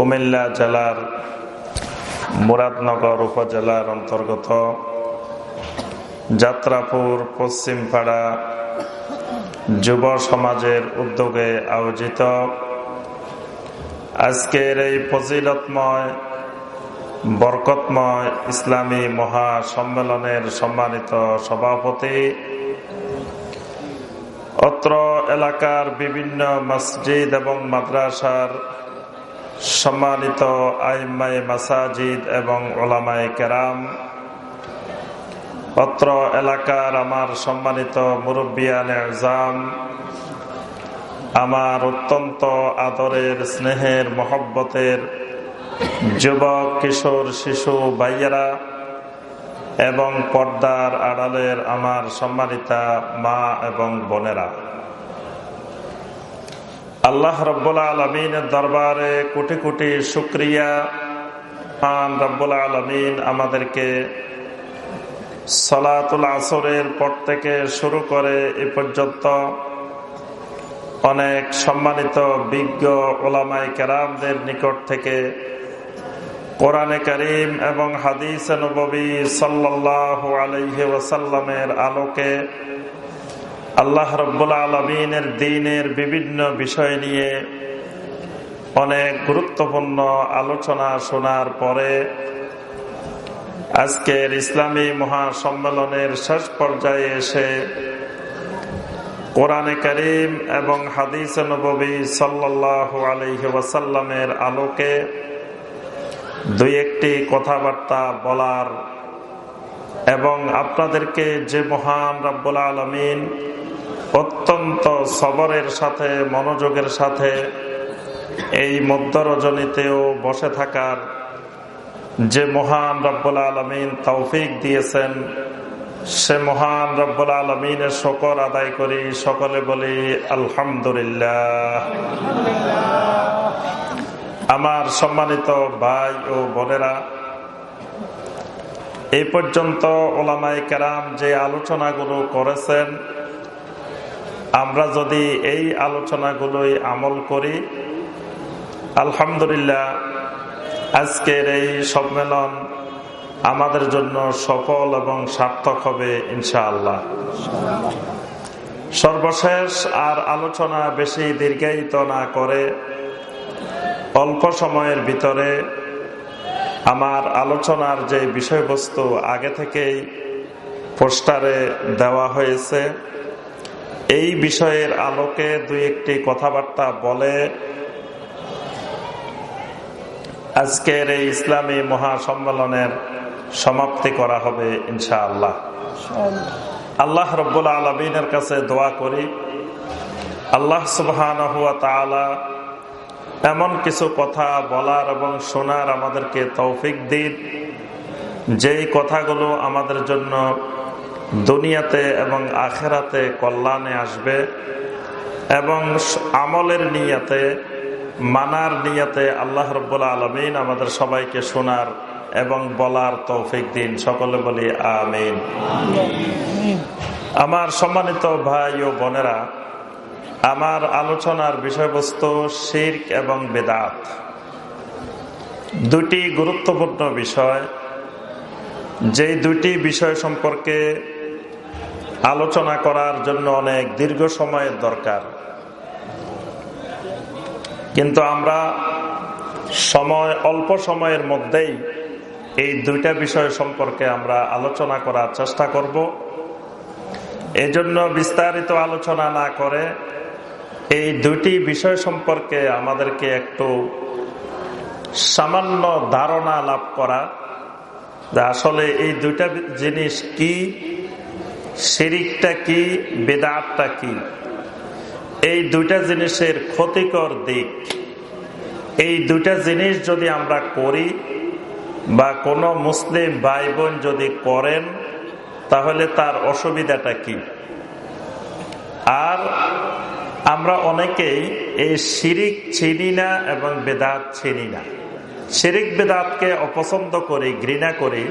কুমিল্লা জেলার মুরাদনগর উপজেলার অন্তর্গত যাত্রাপুর পশ্চিমপাড়া যুব সমাজের উদ্যোগে আয়োজিত আজকের এই ফজিলতময়, বরকতময় ইসলামী মহা সম্মেলনের সম্মানিত সভাপতি, অত্র এলাকার বিভিন্ন মসজিদ এবং মাদ্রাসার সম্মানিত আইমাই মাসাজিদ এবং ওলামাই কেরাম, অত্র এলাকার আমার সম্মানিত মুরব্বিয়ান এজাম আমার অত্যন্ত আদরের স্নেহের মহব্বতের যুবক, কিশোর, শিশু, ভাইয়েরা এবং পর্দার আড়ালের আমার সম্মানিতা মা এবং বোনেরা। আল্লাহ রব্বুল্লা আলমিনের দরবারে কোটি কোটি শুক্রিয়া। খান রব্বুল্লা আলমিন আমাদেরকে সলাতুল আসরের পর থেকে শুরু করে এ পর্যন্ত অনেক সম্মানিত বিজ্ঞ ওলামাই কেরামদের নিকট থেকে কোরআনে করিম এবং হাদিস নবী সাল্লাহ আলহি ওসাল্লামের আলোকে আল্লাহ রব্বুল আলমিনের দিনের বিভিন্ন বিষয় নিয়ে অনেক গুরুত্বপূর্ণ আলোচনা শোনার পরে আজকের ইসলামী মহাসম্মেলনের শেষ পর্যায়ে এসে কোরআনে করিম এবং হাদিস নবী সাল্লাহ আলহি ওয়াসাল্লামের আলোকে দুই একটি কথাবার্তা বলার এবং আপনাদেরকে যে মহান রব্বুল আলমিন অত্যন্ত সবরের সাথে, মনোযোগের সাথে এই মধ্যরজনীতেও বসে থাকার যে মহান রব্বুল আলমিন তৌফিক দিয়েছেন, সে মহান রব্বুল আলমিনের শকর আদায় করি, সকলে বলি আলহামদুলিল্লাহ। আমার সম্মানিত ভাই ও বোনেরা, এই পর্যন্ত ওলামাই কেরাম যে আলোচনাগুলো করেছেন আমরা যদি এই আলোচনাগুলোই আমল করি, আলহামদুলিল্লাহ, আজকের এই সম্মেলন আমাদের জন্য সফল এবং সার্থক হবে ইনশাআল্লাহ। সর্বশেষ আর আলোচনা বেশি দীর্ঘায়িত না করে অল্প সময়ের ভিতরে আমার আলোচনার যে বিষয়বস্তু আগে থেকেই পোস্টারে দেওয়া হয়েছে এই বিষয়ের আলোকে দুই একটি কথাবার্তা বলে, আজকের এই ইসলামী মহাসম্মেলনের সমাপ্তি করা হবে ইনশাআল্লাহ। আল্লাহ রব্বুল আলমিনের কাছে দোয়া করি। আল্লাহ সুবহান এমন কিছু কথা বলার এবং শোনার আমাদেরকে তৌফিক দিন। যেই কথাগুলো আমাদের জন্য দুনিয়াতে এবং আখেরাতে কল্যাণে আসবে এবং আমলের নিয়াতে, মানার নিয়াতে আল্লাহ রব্বুল্লা আলমিন আমাদের সবাইকে শোনার এবং বলার তৌফিক দিন। সকলে বলি আমিন। আমার সম্মানিত ভাই ও বোনেরা, আমার আলোচনার বিষয়বস্তু শির্ক এবং বেদাত। দুটি গুরুত্বপূর্ণ বিষয় যে দুটি বিষয় সম্পর্কে আলোচনা করার জন্য অনেক দীর্ঘ সময়ের দরকার। কিন্তু আমরা সময়, অল্প সময়ের মধ্যেই এই দুইটা বিষয় সম্পর্কে আমরা আলোচনা করার চেষ্টা করব। এজন্য বিস্তারিত আলোচনা না করে এই দুইটি বিষয় সম্পর্কে আমাদেরকে একটু সামান্য ধারণা লাভ করা, যে আসলে এই দুইটা জিনিস কি শিরিকটা কি, বেদাতটা কি? এই দুইটা জিনিসের ক্ষতিকর দিক। এই দুইটা জিনিস যদি আমরা করি বা কোনো মুসলিম ভাই বোন যদি করেন, তাহলে তার অসুবিধাটা কি? আর আমরা অনেকেই এই শিরিক চিনি না এবং বেদাত চিনি না। শিরিক বেদাতকে অপছন্দ করি, ঘৃণা করি,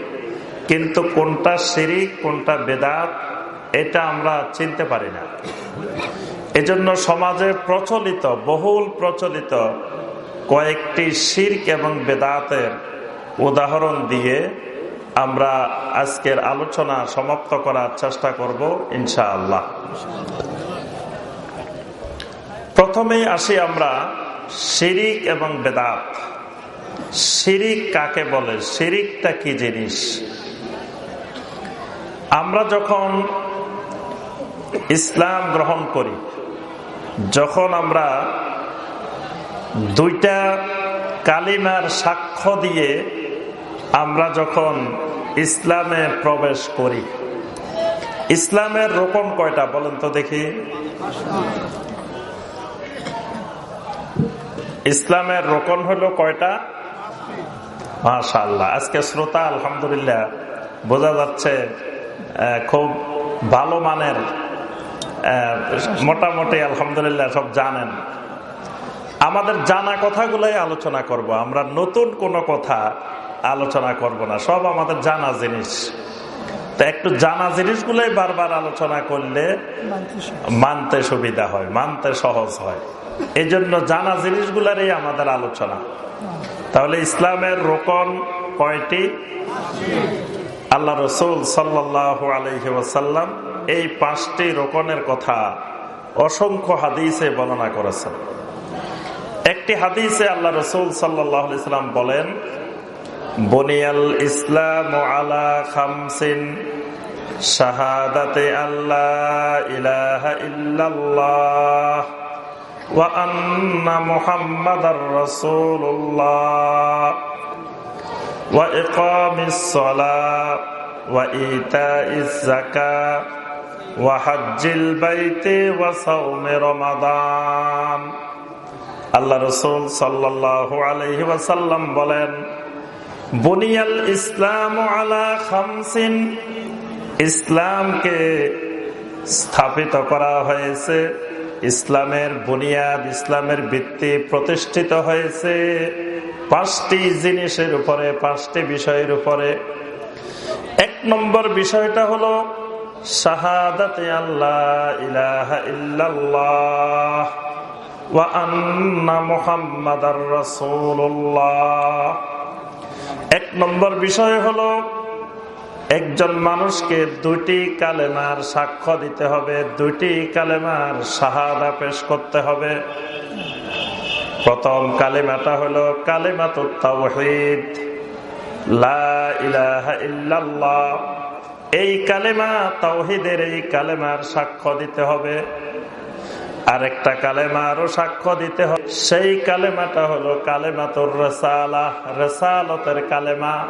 কিন্তু কোনটা শিরিক, কোনটা বেদাত এটা আমরা চিনতে পারি না। এজন্য সমাজে প্রচলিত, বহুল প্রচলিত কয়েকটি শির্ক এবং বেদাতের উদাহরণ দিয়ে আমরা আজকের আলোচনা সমাপ্ত করার চেষ্টা করব, ইনশাআল্লাহ। প্রথমেই আসি আমরা শিরিক এবং বেদাত। শিরিক কাকে বলে? শিরিকটা কি জিনিস? আমরা যখন ইসলাম গ্রহণ করি। যখন আমরা দুইটা কালিমার সাক্ষ্য দিয়ে আমরা যখন ইসলামে প্রবেশ করি, ইসলামের রোপণ কয়টা বলেন তো দেখি। ইসলামের রোকন হলো কয়টা? মাশাল্লাহ আজকে শ্রোতা, আলহামদুলিল্লাহ, বোঝা যাচ্ছে খুব ভালো মানের মোটামুটি আলহামদুলিল্লাহ সব জানেন। আমাদের জানা কথাগুলাই আলোচনা করব। আমরা নতুন কোনো কথা আলোচনা করব না। সব আমাদের জানা জিনিস। তো একটু জানা জিনিসগুলোই বারবার আলোচনা করলে মানতে সুবিধা হয়, মানতে সহজ হয়। এই জন্য জানা জিনিসগুলারই আমাদের আলোচনা। তাহলে ইসলামের রোকন কয়টি? আল্লাহ রসুল সাল্লাহ আলহি এই পাঁচটি রোকনের কথা অসংখ্য হাদিসে বর্ণনা করেছেন। একটি হাদিসে আল্লাহ রসুল সাল্লাম বলেন, বনিয়াল ইসলাম আলা খামসিন শাহাদাতে আল্লাহ ইলাহা ইল্লাল্লাহ ওয়া আন্না মুহাম্মাদার রাসূলুল্লাহ ওয়া ইকামিস সালাহ ওয়া ইতাইজ যাকাত ওয়াহাজ্জিল বাইতে ওয়াসাউমে রমাদান। আল্লাহ রসুল সাল্লাহ আলহি ওয়াসাল্লাম বলেন, বুনিয়াল ইসলাম আলা খামসিন, ইসলামকে স্থাপিত করা হয়েছে, ইসলামের বুনিয়াদ, ইসলামের ভিত্তি প্রতিষ্ঠিত হয়েছে। পাঁচটি জিনিসের উপরে, পাঁচটি বিষয়ের উপরে। এক নম্বর বিষয়টা হলো শাহাদাতে আল্লাহ ইলাহা ইল্লাল্লাহ ওয়া আন্না এক নম্বর বিষয় হলো, একজন মানুষকে দুটি কালেমার সাক্ষ্য দিতে হবে, দুটি কালেমার শাহাদা পেশ করতে হবে। প্রথম কালেমাটা হলো কালেমাত এই কালেমা, তাওহিদের এই কালেমার সাক্ষ্য দিতে হবে। আরেকটা কালেমারও সাক্ষ্য দিতে হবে। সেই কালেমাটা হলো কালেমাতুর রসালা, রসালতের কালেমা।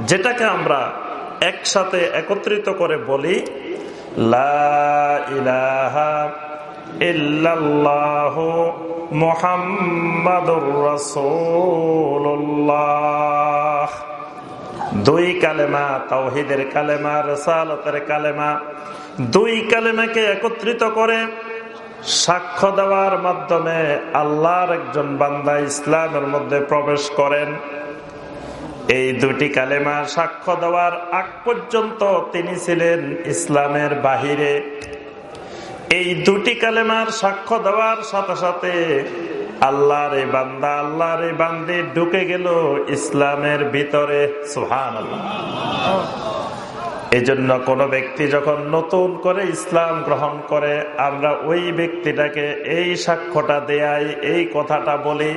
যেটাকে আমরা একসাথে একত্রিত করে বলি দুই কালেমা, তাওহিদের কালেমা, রসালতের কালেমা, দুই কালেমাকে একত্রিত করে সাক্ষ্য দেওয়ার মাধ্যমে আল্লাহর একজন বান্দা ইসলামের মধ্যে প্রবেশ করেন। এই দুটি কালেমা সাক্ষ্য দেওয়ার আগ পর্যন্ত তিনি ছিলেন ইসলামের বাহিরে। এই দুটি কালেমার সাক্ষ্য দেওয়ার সাথে সাথে আল্লাহর এই বান্দা, আল্লাহর এই বান্দি ঢুকে গেল ইসলামের ভিতরে। সুহান আল্লাহ এজন্য কোনো ব্যক্তি যখন নতুন করে ইসলাম গ্রহণ করে, আমরা ওই ব্যক্তিটাকে এই সাক্ষ্যটা দেয়াই, এই কথাটা বলি,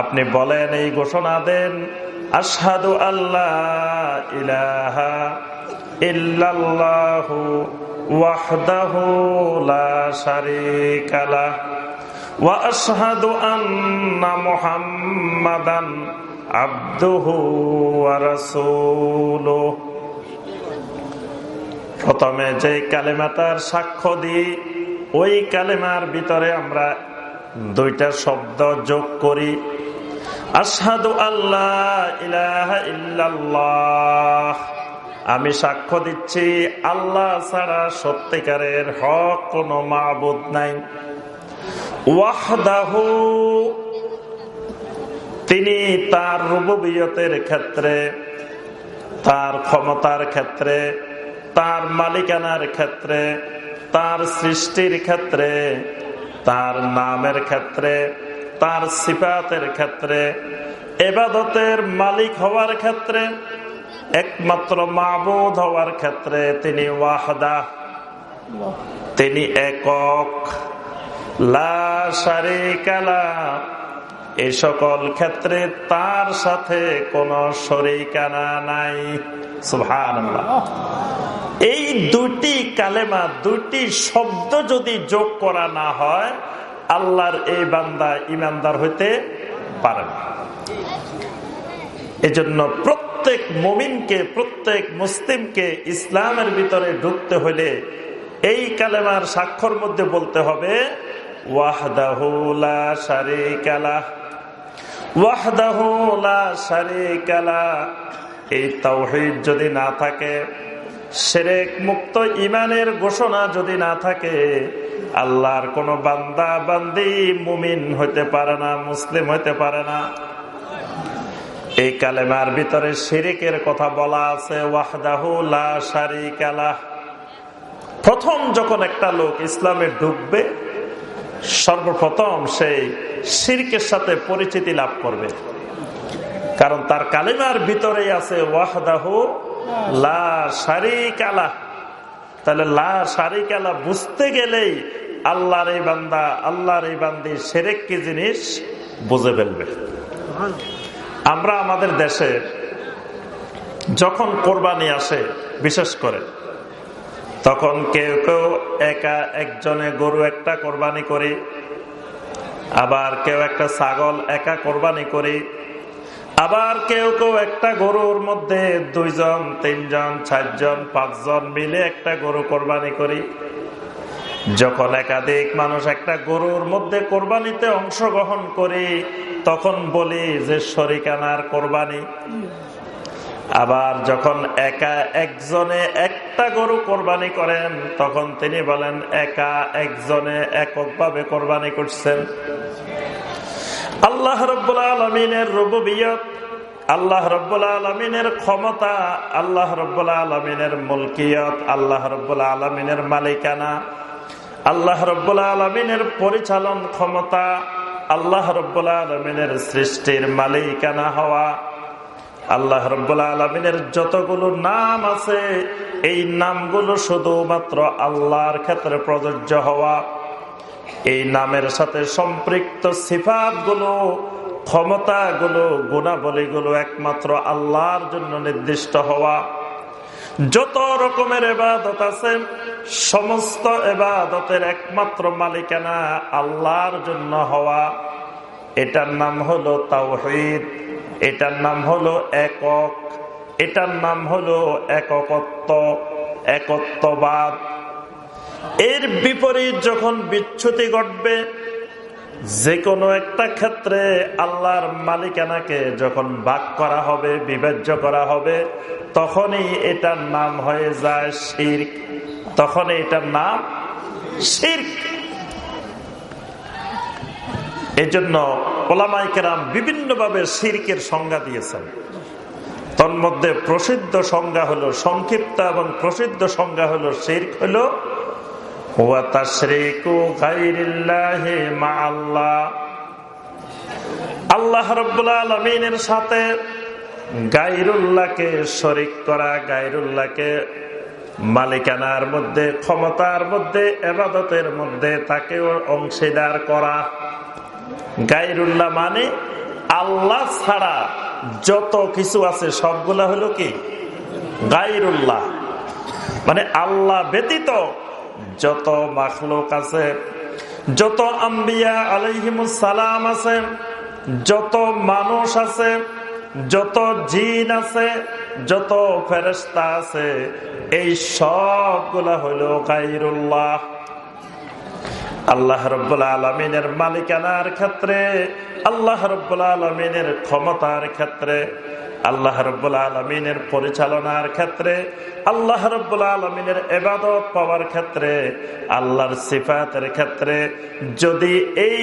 আপনি বলেন, এই ঘোষণা দেন আসাদু আল্লাহ ইলাহা ইল্লাল্লাহু ওয়াহদাহু লা শারীকা লা ওয়া আশহাদু আন্না মুহাম্মাদান আবদুহু প্রথমে যে কালেমাটার সাক্ষ্য দিই, ওই কালেমার ভিতরে আমরা দুইটা শব্দ যোগ করি। আসাদু আল্লাহ ইলাহা ইল্লাল্লাহ। আমি সাক্ষ্য দিচ্ছি, আল্লাহ ছাড়া সত্যিকারের হক কোন মাবুদ নাই। তিনি তার রুববিয়তের ক্ষেত্রে, তার ক্ষমতার ক্ষেত্রে, তার মালিকানার ক্ষেত্রে, তার সৃষ্টির ক্ষেত্রে, তার নামের ক্ষেত্রে, তার সিফাতের ক্ষেত্রে, এবাদতের মালিক হওয়ার ক্ষেত্রে একমাত্র মাবুদ হওয়ার ক্ষেত্রে তিনি ওয়াহদা। তিনি একক। লারিকালা এই সকল ক্ষেত্রে তার সাথে কোন শরিকানা নাই। এই দুটি কালেমা, দুটি শব্দ যদি যোগ করা না হয়, আল্লাহর এই বান্দা ইমানদার হইতে পারে না। এজন্য প্রত্যেক মমিনকে, প্রত্যেক মুসলিমকে ইসলামের ভিতরে ঢুকতে হলে এই কালেমার স্বাক্ষর মধ্যে বলতে হবে ওয়াহদাহুলা শারিকালা ওয়াহদাহুলা শারিকালা এই তাওহিদ যদি না থাকে সেরেক মুক্ত ইমানের ঘোষণা যদি না থাকে, আল্লাহর কোন বান্দা, বান্দি মুমিন হইতে পারে না, মুসলিম হইতে পারে না। এই কালেমার ভিতরে শিরিকের কথা বলা আছে প্রথম যখন একটা লোক ইসলামে ঢুকবে, সর্বপ্রথম সেই শিরকের সাথে পরিচিতি লাভ করবে। কারণ তার কালিমার ভিতরেই আছে, ওয়াহদাহু লা তাহলে লা শারিকালা বুঝতে গেলেই আল্লাহর এই বান্দা, আল্লাহর এই বান্দি সেরেক কি জিনিস? বুঝে ফেলবে। আমরা আমাদের দেশে যখন কোরবানি আসে, বিশেষ করে, তখন কেউ কেউ একা একজনে গরু একটা কোরবানি করি, আবার কেউ একটা ছাগল একা কোরবানি করি, আবার কেউ কেউ একটা গরুর মধ্যে দুইজন, তিনজন, চারজন, পাঁচজন মিলে একটা গরু কোরবানি করি। যখন একাধিক মানুষ একটা গরুর মধ্যে কোরবানিতে অংশগ্রহণ করি তখন বলি যে শরিকানার কোরবানি। আবার যখন একা একজনে একটা গরু কোরবানি করেন, তখন তিনি বলেন, একা একজনে এককভাবে কোরবানি করছেন। আল্লাহ রব্বুল্লা আলমিনের রুবিয়ত আল্লাহ রব্বুল্লা আলমিনের ক্ষমতা, আল্লাহ রব্বুল্লা আলমিনের মুলকিয়ত, আল্লাহ রব্বুল্লা আলমিনের মালিকানা, আল্লাহ রব্বুল্লা আলমিনের পরিচালন ক্ষমতা আল্লাহ রব্বুল্লা আলমিনের সৃষ্টির মালিকানা হওয়া। আল্লাহ রব্বুল্লা আলমিনের যতগুলো নাম আছে, এই নামগুলো শুধুমাত্র আল্লাহর ক্ষেত্রে প্রযোজ্য হওয়া। এই নামের সাথে সম্পৃক্ত সিফাতগুলো ক্ষমতাগুলো, গুণাবলীগুলো একমাত্র আল্লাহর জন্য নির্দিষ্ট হওয়া। যত রকমের এবাদত আছে, সমস্ত এবাদতের একমাত্র মালিকানা আল্লাহর জন্য হওয়া। এটার নাম হলো তাওহিদ, এটার নাম হলো একক, এটার নাম হলো এককত্ব, একত্ববাদ। এর বিপরীত যখন বিচ্ছুতি ঘটবে যে কোনো একটা ক্ষেত্রে আল্লাহর মালিকানাকে যখন বাক করা হবে বিবেচ্য করা হবে, তখনই এটার নাম হয়ে যায় শির্ক। তখন এটার নাম শির্ক। এই জন্য ওলামাইকেরাম বিভিন্নভাবে শির্কের সংজ্ঞা দিয়েছেন। তন্মধ্যে প্রসিদ্ধ সংজ্ঞা হলো সংক্ষিপ্ত এবং প্রসিদ্ধ সংজ্ঞা হলো শির্ক হলো আল্লাহ রবিনের সাথে গাইরুল্লাহকে শরিক করা গাইরুল্লাহকে মালিকানার মধ্যে, ক্ষমতার মধ্যে, এবাদতের মধ্যে তাকে অংশীদার করা। গাইরুল্লাহ মানে আল্লাহ ছাড়া যত কিছু আছে সবগুলা হলো কি? গাইরুল্লাহ মানে আল্লাহ ব্যতীত যত মাখলুক আছে, যত আম্বিয়া সালাম আছে, যত মানুষ আছে, যত জিন আছে, যত ফেরস্তা আছে, এই সবগুলা হইল গাইরুল্লাহ আল্লাহ রব্বুল্লা আলমিনের মালিকানার ক্ষেত্রে, আল্লাহ রব্বুল্লা আলমিনের ক্ষমতার ক্ষেত্রে আল্লাহ রব্বুল্লা আলমিনের পরিচালনার ক্ষেত্রে, আল্লাহ রব্বুল্লা আলমিনের এবাদত পাওয়ার ক্ষেত্রে, আল্লাহর সিফাতের ক্ষেত্রে, যদি এই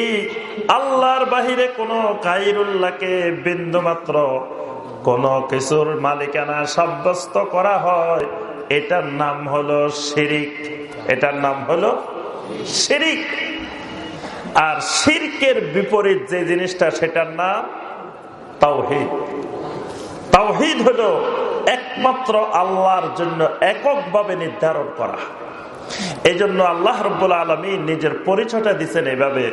আল্লাহর বাহিরে কোনো কাইরুল্লাহকে বিন্দু মাত্র কোন কিছুর মালিকানা সাব্যস্ত করা হয়, এটার নাম হলো শিরিক। এটার নাম হলো শিরিক। আর শিরকের বিপরীত যে জিনিসটা, সেটার নাম তাওহিদ। তাওহিদ হলো একমাত্র আল্লাহর জন্য এককভাবে নির্ধারণ করা। এই জন্য আল্লাহ রব্বুল আলমী নিজের পরিচয়টা দিচ্ছেন এভাবে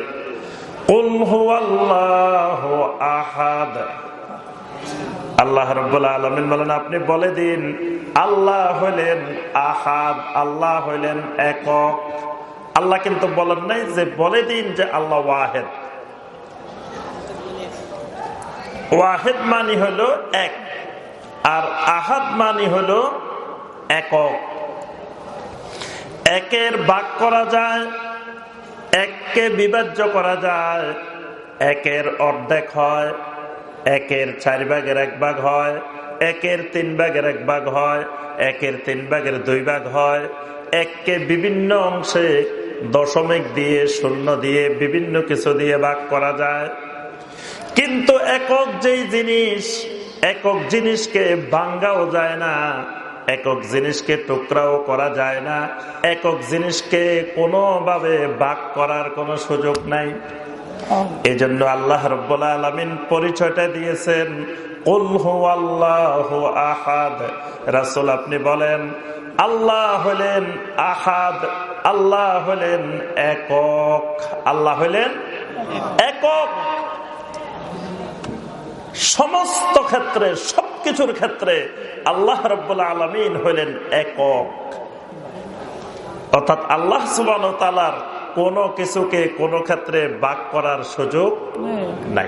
আহাদ। আল্লাহ রব্বুল্লাহ আলমিন বলেন, আপনি বলে দিন, আল্লাহ হইলেন আহাদ, আল্লাহ হইলেন একক। আল্লাহ কিন্তু বলেন নাই যে বলে দিন যে আল্লাহ ওয়াহেদ। ওয়াহেদ মানি হলো এক, আর আহাদ মানি হলো একক। একের বাক করা যায়, এককে বিভাজ্য করা যায়, একের অর্ধেক হয়, একের চার ভাগের এক ভাগ হয়, একের তিন ভাগের এক ভাগ হয়, একের তিন ভাগের দুই ভাগ হয়, এককে বিভিন্ন অংশে দশমিক দিয়ে শূন্য দিয়ে বিভিন্ন কিছু দিয়ে ভাগ করা যায়। কিন্তু একক যেই জিনিস, একক জিনিসকে ভাঙ্গাও যায় না, একক জিনিসকে টুকরাও করা যায় না, একক জিনিসকে কোনোভাবে বাক করার কোনো সুযোগ নাই। এই জন্য আল্লাহ রব্বুল্লা আলমিন পরিচয়টা দিয়েছেন আহাদ। রাসুল আপনি বলেন, আল্লাহ হলেন আহাদ, আল্লাহ হলেন একক। আল্লাহ হলেন একক। সমস্ত ক্ষেত্রে সবকিছুর ক্ষেত্রে আল্লাহ রব্বুল্লা আলমিন হইলেন একক। অর্থাৎ আল্লাহ সুবান তালার কোন কিছুকে কোন ক্ষেত্রে বাক করার সুযোগ নাই।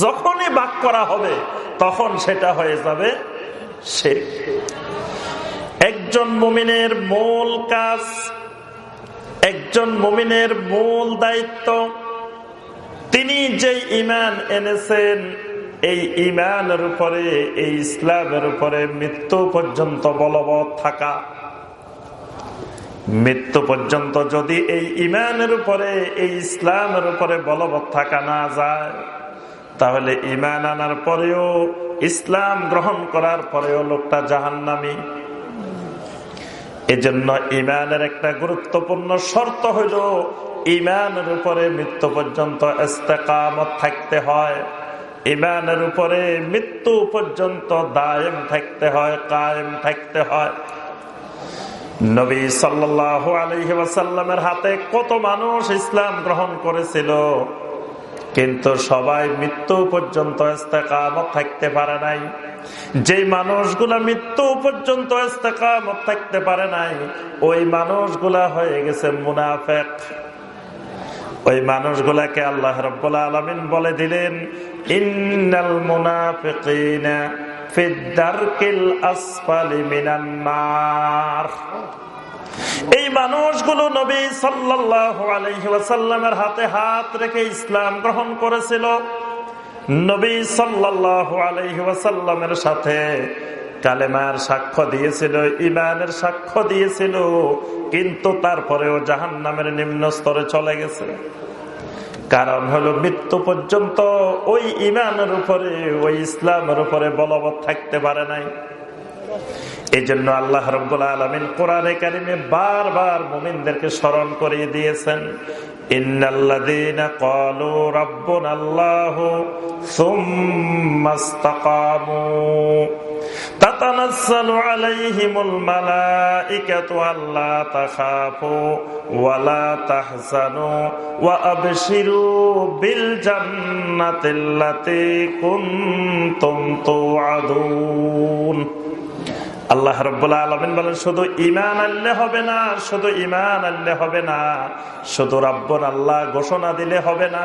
যখনই বাক করা হবে তখন সেটা হয়ে যাবে সে। একজন মুমিনের মূল কাজ একজন মুমিনের মূল দায়িত্ব তিনি যে ইমান এনেছেন এই ইমানের উপরে, এই ইসলামের উপরে মৃত্যু পর্যন্ত বলবৎ থাকা। মৃত্যু পর্যন্ত যদি এই ইমানের উপরে, এই ইসলামের উপরে বলবৎ থাকা না যায়, তাহলে ইমান আনার পরেও, ইসলাম গ্রহণ করার পরেও লোকটা জাহান্নামি। এজন্য ইমানের একটা গুরুত্বপূর্ণ শর্ত হইল ইমানের উপরে মৃত্যু পর্যন্ত থাকতে হয়। ইমানের উপরে মৃত্যু পর্যন্ত দায়েম থাকতে হয়, কায়েম থাকতে হয়। নবী সাল্লাহ আলহি হাতে কত মানুষ ইসলাম গ্রহণ করেছিল, কিন্তু সবাই মৃত্যু পর্যন্ত থাকতে পারে নাই। যে মানুষগুলা মৃত্যু পর্যন্ত থাকতে পারে নাই, ওই মানুষগুলা হয়ে গেছে মুনাফেক। ওই মানুষগুলাকে আল্লাহ রব্বুল্লা আলমিন বলে দিলেন ইন্নাল মুনাফিকিনা এই মানুষগুলো নবী সাল্লামের হাতে হাত রেখে ইসলাম গ্রহণ করেছিল। নবী সাল্লাহ আলহিহাসাল্লামের সাথে কালেমার সাক্ষ্য দিয়েছিল ইমানের সাক্ষ্য দিয়েছিল, কিন্তু তারপরেও জাহান নামের নিম্ন স্তরে চলে গেছে। কারণ হলো মৃত্যু পর্যন্ত ওই ইমানের উপরে, ওই ইসলামের উপরে বলবৎ থাকতে পারে নাই। এই জন্য আল্লাহ রব্বুল আলমিন কোরআনে কারিমে বারবার মুমিনদেরকে স্মরণ করিয়ে দিয়েছেন, ইন্নাল্লাযীনা تتنزل عليهم الملائكة ألا تخافوا ولا تحزنوا وأبشروا بالجنة التي كنتم توعدون আল্লাহ রব্বুল্লা আলমিন বলেন, শুধু ইমান আনলে হবে না, শুধু ইমান আনলে হবে না, শুধু রব্বন আল্লাহ ঘোষণা দিলে হবে না।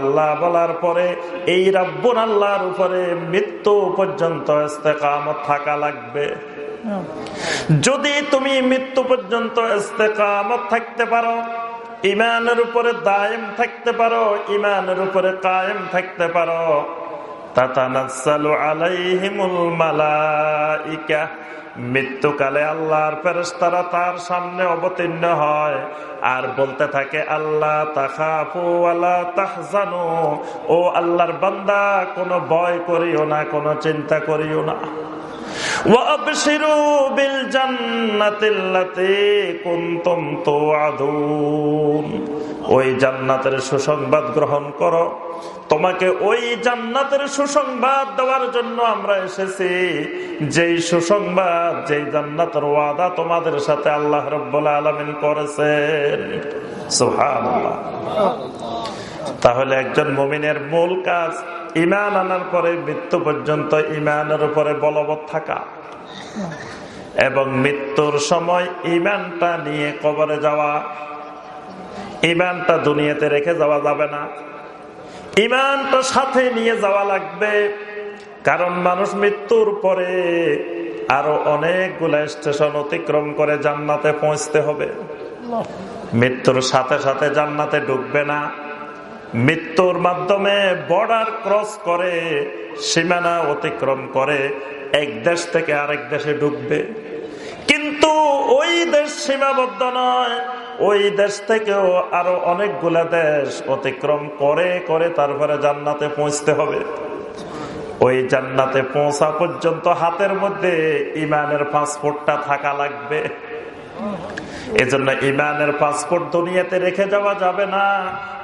আল্লাহ বলার পরে এই রব্বন আল্লাহর উপরে মৃত্যু পর্যন্ত থাকা লাগবে। যদি তুমি মৃত্যু পর্যন্ত থাকতে পারো ইমানের উপরে দায়েম থাকতে পারো, ইমানের উপরে কায়েম থাকতে পারো। মৃত্যুকালে আল্লাহর ফেরেস্তারা তার সামনে অবতীর্ণ হয় আর বলতে থাকে আল্লাহ তাহাফু আল্লাহ তাহজানু। ও আল্লাহর বান্দা, কোনো ভয় করিও না, কোনো চিন্তা করিও না। ওই জান্নাতের সুসংবাদ গ্রহণ করো। তোমাকে ওই জান্নাতের সুসংবাদ দেওয়ার জন্য আমরা এসেছি। যেই সুসংবাদ, যেই জান্নাতের ওয়াদা তোমাদের সাথে আল্লাহ রব্বুল আলমিন করেছেন। তাহলে একজন মমিনের মূল কাজ ইমান আনার পরে মৃত্যু পর্যন্ত ইমানের উপরে বলবৎ থাকা। এবং মৃত্যুর সময় ইমানটা নিয়ে কবরে যাওয়া ইমানটা দুনিয়াতে রেখে যাওয়া যাবে না। ইমানটা সাথে নিয়ে যাওয়া লাগবে কারণ মানুষ মৃত্যুর পরে আরও অনেকগুলা স্টেশন অতিক্রম করে জান্নাতে পৌঁছতে হবে। মৃত্যুর সাথে সাথে জান্নাতে ঢুকবে না। মৃত্যুর মাধ্যমে বর্ডার ক্রস করে, সীমানা অতিক্রম করে, এক দেশ থেকে আরেক দেশে ঢুকবে কিন্তু ওই দেশ সীমাবদ্ধ নয়, ওই দেশ থেকেও আরও অনেকগুলা দেশ অতিক্রম করে করে তারপরে জান্নাতে পৌঁছতে হবে। ওই জান্নাতে পৌঁছা পর্যন্ত হাতের মধ্যে ইমানের পাসপোর্টটা থাকা লাগবে। এজন্য ইমানের পাসপোর্ট দুনিয়াতে রেখে যাওয়া যাবে না।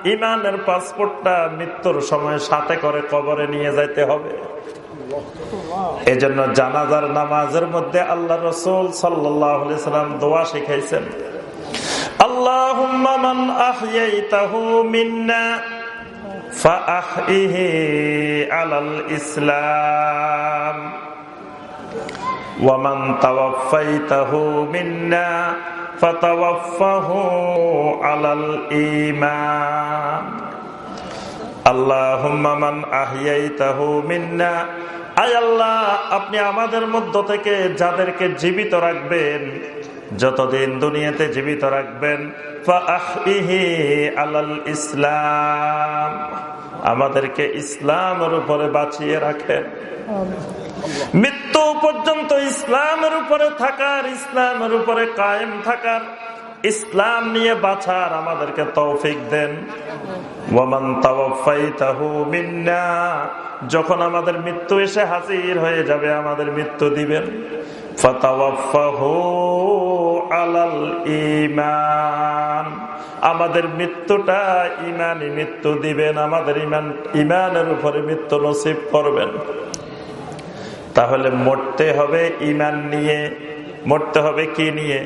ইমানের পাসপোর্টটা মৃত্যুর সময় সাথে করে কবরে নিয়ে যাইতে হবে। এজন্য জানাজার নামাজের মধ্যে আল্লাহ রসুল সাল্লাম দোয়া শিখাইছেন। আল্লাহ আলাল ইসলাম। ওয়ামান তাওয়াফাইতাহু মিন্না ফাতাওয়াফাহু আলাল ঈমান আল্লাহুম্মা মান আহইয়াইতাহু মিন্না আয় আল্লাহ, আপনি আমাদের মধ্য থেকে যাদেরকে জীবিত রাখবেন, যতদিন দুনিয়াতে জীবিত রাখবেন আলাল ইসলাম, আমাদেরকে ইসলামের উপরে বাঁচিয়ে রাখেন। মৃত্যু পর্যন্ত ইসলামের উপরে থাকার, ইসলামের উপরে কায়েম থাকার, ইসলাম নিয়ে বাছার আমাদেরকে তৌফিক দেন। যখন আমাদের মৃত্যু এসে হাজির হয়ে যাবে, আমাদের মৃত্যু দিবেন। আলাল ইমান আমাদের মৃত্যুটা ইমানই মৃত্যু দিবেন, আমাদের ইমান ইমানের উপরে মৃত্যু নসিব করবেন। তাহলে মরতে হবে ইমান নিয়ে। মরতে হবে কি নিয়ে?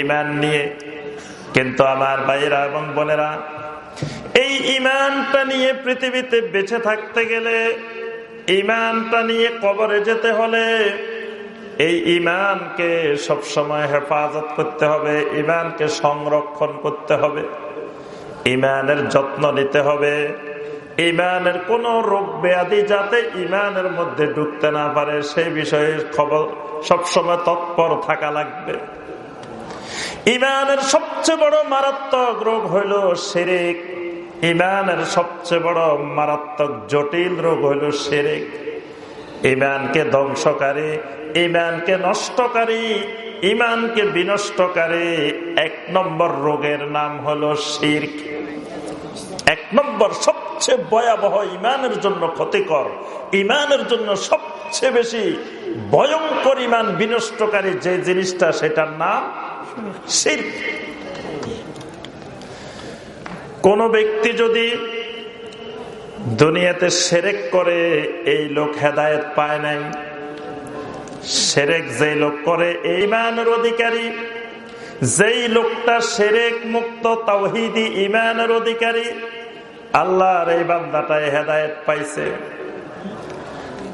ইমান নিয়ে। কিন্তু আমার ভাইয়েরা এবং বোনেরা, এই ইমানটা নিয়ে পৃথিবীতে বেঁচে থাকতে গেলে ইমানটা নিয়ে কবরে যেতে হলে এই ইমানকে সবসময় হেফাজত করতে হবে ইমানকে সংরক্ষণ করতে হবে ইমানের যত্ন নিতে হবে। ইমানের কোন রোগ ব্যাধি যাতে ইমানের মধ্যে ঢুকতে না পারে, সেই বিষয়ে খবর সবসময় তৎপর থাকা লাগবে। ইমানের সবচেয়ে বড় মারাত্মক রোগ হইল সেরেক ইমানের সবচেয়ে বড় মারাত্মক জটিল রোগ হইল সেরেক ইমানকে ধ্বংসকারী, ইমানকে নষ্টকারী, ইমানকে বিনষ্টকারী এক নম্বর রোগের নাম হলো শির্ক। এক নম্বর সবচেয়ে ভয়াবহ ইমানের জন্য ক্ষতিকর। ইমানের জন্য সবচেয়ে বেশি ভয়ঙ্কর ইমান বিনষ্টকারী যে জিনিসটা, সেটার নাম শির্ক। কোন ব্যক্তি যদি দুনিয়াতে সেরেক করে, এই লোক হেদায়ত পায় নাই। সেরেক যে লোক করে, এই মানের অধিকারী যেই লোকটা সেরেক মুক্ত তাওহিদি ইমানের অধিকারী, আল্লাহর এই বান্দাটায় হেদায়ত পাইছে।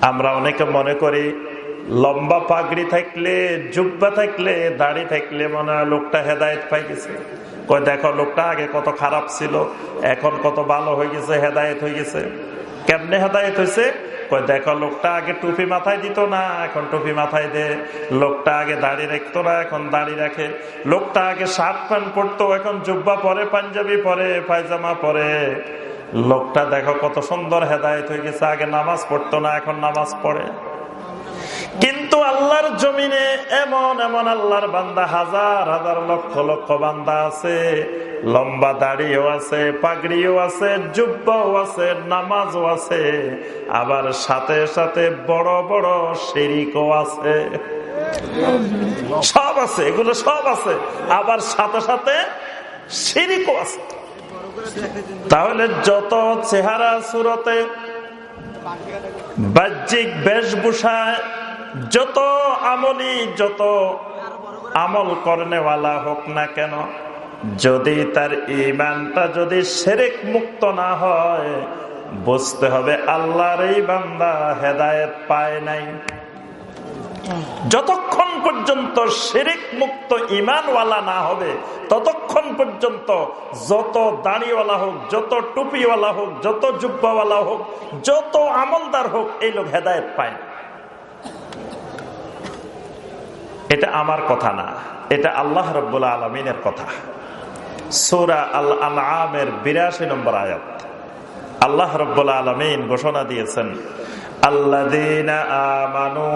আমরা অনেকে মনে করি, লম্বা পাগড়ি থাকলে, জুব্বা থাকলে, দাড়ি থাকলে মনে হয় লোকটা হেদায়ত পাই গেছে দেখো, লোকটা আগে কত খারাপ ছিল, এখন কত ভালো হয়ে গেছে, হেদায়ত হয়ে গেছে। কেমনে হেদায়ত হয়েছে দেখো, লোকটা আগে টুপি মাথায় দিত না, এখন টুপি মাথায় দে। লোকটা আগে দাড়ি রাখতো না, এখন দাড়ি রাখে। লোকটা আগে শার্ট প্যান্ট পরতো, এখন জুব্বা পরে, পাঞ্জাবি পরে, পায়জামা পরে। লোকটা, দেখো, কত সুন্দর হেদায়ত হয়ে গেছে, আগে নামাজ পড়তো না, এখন নামাজ পড়ে। কিন্তু আল্লাহর জমিনে এমন এমন আল্লাহর বান্দা, হাজার হাজার লক্ষ লক্ষ বান্দা আছে। লম্বা দাড়িও আছে, পাগড়িও আছে, জুব্বাও আছে, নামাজও আছে, আবার সাথে সাথে বড় বড় শিরিকও আছে। সব আছে, এগুলো সব আছে, আবার সাথে সাথে শিরিকও আছে। তাহলে যত চেহারা সুরতে, বাহ্যিক বেশভূষায় যত আমলি, যত আমল করনেওয়ালা হোক না কেন যদি তার ইমানটা যদি সেরেক মুক্ত না হয়, বুঝতে হবে আল্লাহর এই বান্দা হেদায়ত পায় নাই। যতক্ষণ পর্যন্ত শেরিক মুক্ত ইমানওয়ালা না হবে, ততক্ষণ পর্যন্ত যত দাড়িওয়ালা হোক, যত টুপিওয়ালা হোক, যত জুব্বাওয়ালা হোক, যত আমলদার হোক, এই লোক হেদায়ত পায় এটা আমার কথা না, এটা আল্লাহ রব্বুল্লা আলমিনের কথা। সৌরা আল আল আমের বিরাশি নম্বর আয়াত। আল্লাহ রব্বুল্লা আলমিন ঘোষণা দিয়েছেন আল্লাদিনা আমানু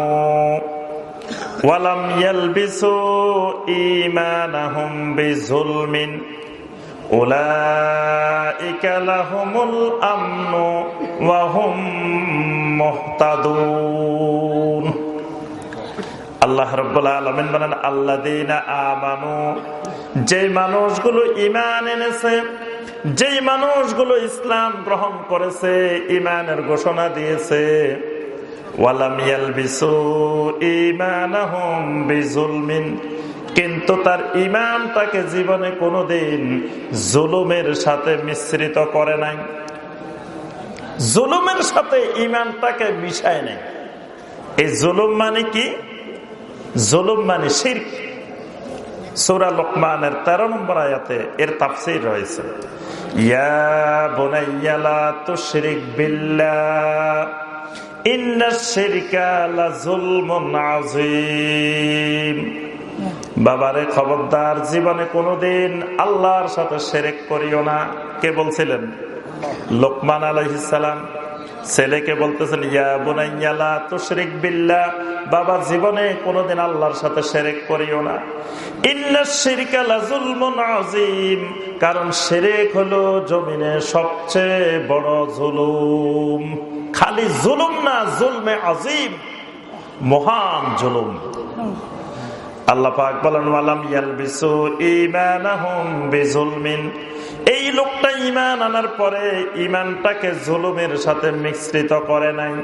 ওয়ালাম ইয়ালবিসু আল্লাহ রব্বুল আলামিন বলেন, আল্লাযীনা আমানু যে মানুষগুলো ঈমান এনেছে, যেই মানুষগুলো ইসলাম গ্রহণ করেছে ইমানের ঘোষণা দিয়েছে কিন্তু তার ইমানটাকে জীবনে কোনোদিন জুলুমের সাথে মিশ্রিত করে নাই। জুলুমের সাথে ইমানটাকে মিশায় নাই। এই জুলুম মানে কি? জুলুম মানে শির সৌরা লোকমানের তেরো নম্বর আয়াতে এর তাফসির রয়েছে। বাবারে খবরদার, জীবনে কোনোদিন আল্লাহর সাথে সেরেক করিও না। কে বলছিলেন? লোকমান আলহিসাম ছেলেকে বলতেছেন, ইয়া বুনাইয়ালা তুশরিক বিল্লা বাবার জীবনে কোনোদিন আল্লাহর সাথে সেরেক করিও না। কারণ সেরেক হলো জমিনে সবচেয়ে বড় জুলুম। খালি জুলুম না, জুলমে আজিম মহান জুলুম। আল্লাহ পাক বলেন, ওয়ালাম ইয়ালবিসু ঈমানাহুম বিজুলমিন। এই লোকটা ইমান আনার পরে ইমানটাকে জুলুমের সাথে মিশ্রিত করে নাই,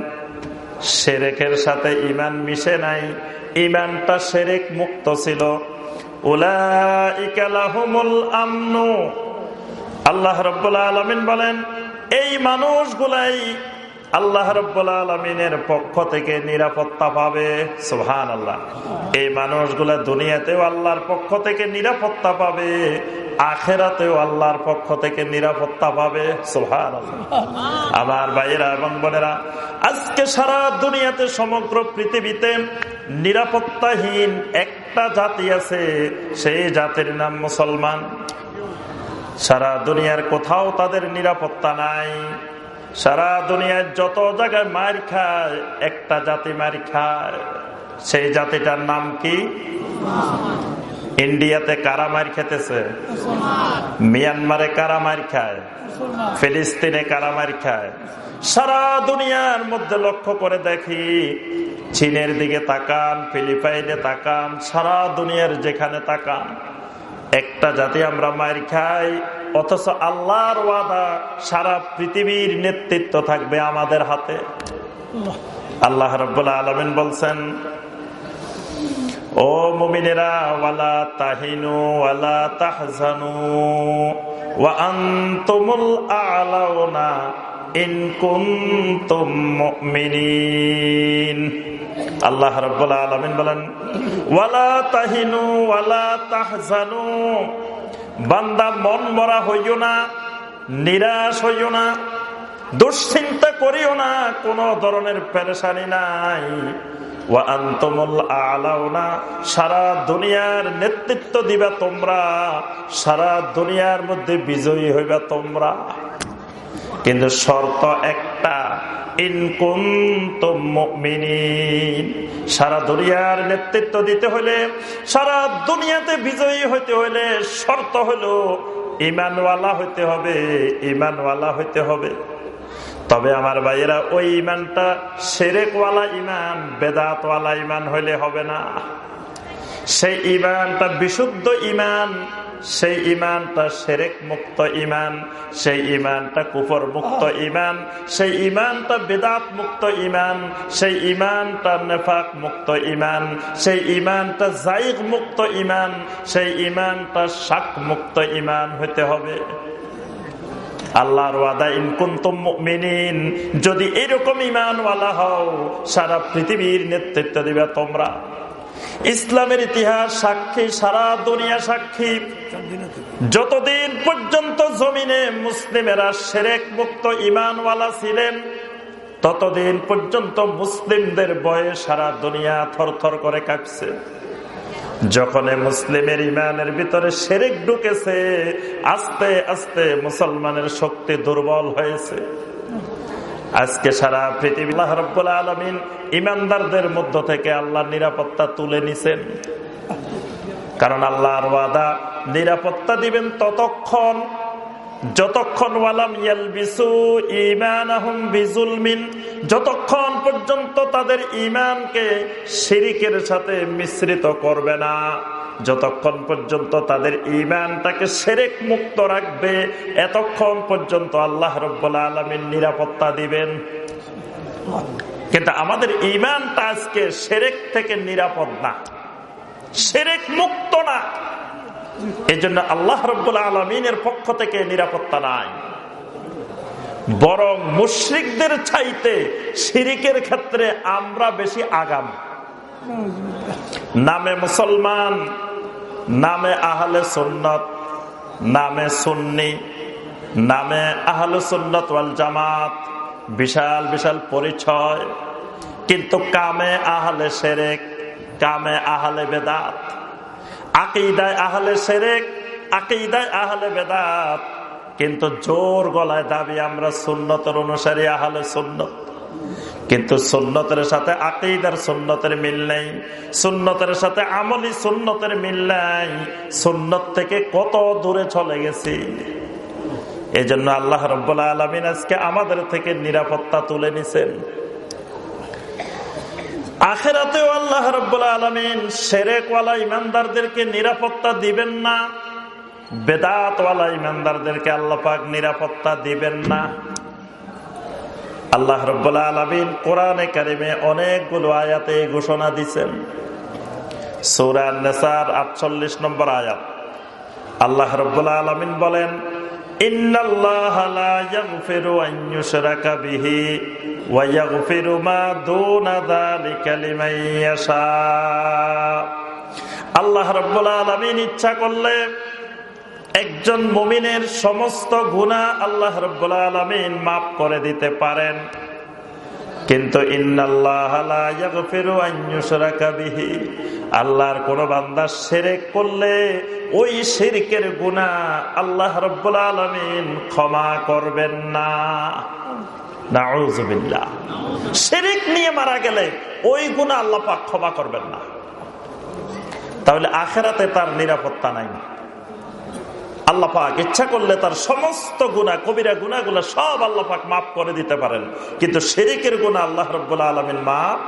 সেরেকের সাথে ইমান মিশে নাই ইমানটা সেরেক মুক্ত ছিল। আল্লাহ রাব্বুল আলামিন বলেন, এই মানুষগুলাই আল্লাহ রব্বুল আলমিনের পক্ষ থেকে নিরাপত্তা পাবে। সুহান আল্লাহ এই মানুষগুলা দুনিয়াতেও আল্লাহর পক্ষ থেকে নিরাপত্তা পাবে, আখেরাতেও আল্লাহর পক্ষ থেকে নিরাপত্তা পাবে। সুহান আমার ভাইয়েরা এবং বোনেরা, আজকে সারা দুনিয়াতে সমগ্র পৃথিবীতে নিরাপত্তাহীন একটা জাতি আছে, সেই জাতির নাম মুসলমান। সারা দুনিয়ার কোথাও তাদের নিরাপত্তা নাই। সারা দুনিয়ার যত জায়গায় মার খায় একটা জাতি মার খায়। সেই জাতিটার নাম কি? ইন্ডিয়াতে কারা মার খেতেছে? মিয়ানমারে কারা মার খায়? ফিলিস্তিনে কারা মার খায়? সারা দুনিয়ার মধ্যে লক্ষ্য করে দেখি চীনের দিকে তাকান ফিলিপাইনে তাকান সারা দুনিয়ার যেখানে তাকান একটা জাতি আমরা মার খাই অথচ আল্লাহর ওয়াদা সারা পৃথিবীর নেতৃত্ব থাকবে আমাদের হাতে। আল্লাহ রব্বুল্লা আলমিন বলছেন, ও ওয়ালা ওয়া আল্লাহ রাব্বুল আলামিন বলেন, ওয়ালা তাহিনু, ওয়ালা তাহজানু বান্দা মন মরা হইও না, নিরাশ হইও না, দুশ্চিন্তা করিও না, কোন ধরনের পেরেশানি নাই। সারা দুনিয়ার নেতৃত্ব দিবা তোমরা, সারা দুনিয়ার মধ্যে বিজয়ী হইবা তোমরা। কিন্তু শর্ত একটা সারা দুনিয়ার নেতৃত্ব দিতে হলে সারা দুনিয়াতে বিজয়ী হইতে হলে শর্ত হলো ইমানওয়ালা হইতে হবে, ইমানওয়ালা হইতে হবে। তবে আমার ভাইয়েরা, ওই ইমানটা সেরেকওয়ালা ইমান, বেদাতওয়ালা ইমান হইলে হবে না। সেই ইমানটা বিশুদ্ধ ইমান সেই ইমানটা সেরেক মুক্ত ইমান, সেই ইমানটা কুফর মুক্ত ইমান, সেই ইমানটা বেদাত মুক্ত ইমান, সেই ইমানটা নেফাক মুক্ত ইমান, সেই ইমানটা জাইক মুক্ত ইমান, সেই ইমানটা শাক মুক্ত ইমান হইতে হবে। আল্লাহর ওয়াদা ইনকুন্তম যদি এরকম ইমানওয়ালা হও, সারা পৃথিবীর নেতৃত্ব দিবে তোমরা। ইসলামের ইতিহাস সাক্ষী, সারা দুনিয়া সাক্ষী। যতদিন পর্যন্ত জমিনে মুসলিমেরা সেরেক মুক্ত ইমানওয়ালা ছিলেন, ততদিন পর্যন্ত মুসলিমদের বয়ে সারা দুনিয়া থরথর করে কাঁপছে। যখন মুসলিমের ইমানের ভিতরে সেরেক ঢুকেছে, আস্তে আস্তে মুসলমানের শক্তি দুর্বল হয়েছে। আজকে সারা পৃথিবী রব্বুল আলমিন ইমানদারদের মধ্য থেকে আল্লাহ নিরাপত্তা তুলে নিছেন। কারণ আল্লাহর ওয়াদা, নিরাপত্তা দিবেন ততক্ষণ, যতক্ষণ ওয়ালাম ইয়ালবিসু ঈমানাহুম বিজুলমিন, যতক্ষণ পর্যন্ত তাদের ইমানকে শিরিকের সাথে মিশ্রিত করবে না। যতক্ষণ পর্যন্ত তাদের ইমানটাকে সেরেক মুক্ত রাখবে, এতক্ষণ পর্যন্ত আল্লাহ রব্বুল্লা আলমীর নিরাপত্তা দিবেন। কিন্তু আমাদের ইমানটা আজকে সেরেক থেকে নিরাপদ না। সেরেক মুক্ত না। এই জন্য আল্লাহ রব্বুল্লা আলমিনের পক্ষ থেকে নিরাপত্তা নাই। বরং মুশ্রিকদের চাইতে শিরিকের ক্ষেত্রে আমরা বেশি আগাম। নামে মুসলমান নামে আহলে সুন্নত, নামে সুন্নি, নামে আহলে সুন্নত ওয়াল জামাত, বিশাল বিশাল পরিচয়। কিন্তু কামে আহলে সেরেক কামে আহলে বেদাত। আকিদায় আহলে সেরেক আকিদায় আহলে বেদাত। কিন্তু জোর গলায় দাবি, আমরা সুন্নতর অনুসারী আহলে সুন্নত। কিন্তু সুন্নতের সাথে আকিদার সুন্নতের মিল নেই। সুন্নতের সাথে আমলি সুন্নতের মিল নাই। সুন্নত থেকে কত দূরে চলে গেছি। এই জন্য আল্লাহ রব্বুল্লা আজকে আমাদের থেকে নিরাপত্তা তুলে নিছেন। আখেরাতেও আল্লাহ রব্বুল্লা আলমিন সেরেকওয়ালা ইমানদারদেরকে নিরাপত্তা দিবেন না। বেদাতওয়ালা ইমানদারদেরকে আল্লাহ পাক নিরাপত্তা দিবেন না। আল্লাহ রব্বুল্লা আলমিন কোরআনে কারিমে অনেকগুলো আয়াতে ঘোষণা দিচ্ছেন সৌরান নেসার আটচল্লিশ নম্বর আয়াত। আল্লাহ রব্বুল্লা আলমিন বলেন আল্লাহ রব্বুল্লা আলমিন ইচ্ছা করলে একজন মুমিনের সমস্ত গুণা আল্লাহ রব্বুল্লা আলমিন মাফ করে দিতে পারেন। কিন্তু আল্লাহর কোন বান্দা সেরেক করলে ওই শেরিকের গুণা আল্লাহ রব্বুল্লা আলমিন ক্ষমা করবেন না। শেরিক নিয়ে মারা গেলে ওই গুণা আল্লাহ পাক ক্ষমা করবেন না। তাহলে আখেরাতে তার নিরাপত্তা নাই। আল্লাহ পাক ইচ্ছা করলে তার সমস্ত গুণা কবিরা গুণাগুলা সব আল্লাহ পাক মাফ করে দিতে পারেন। কিন্তু শেরিকের গুণা আল্লাহ রব্বুল্লা আলমিন মাফ?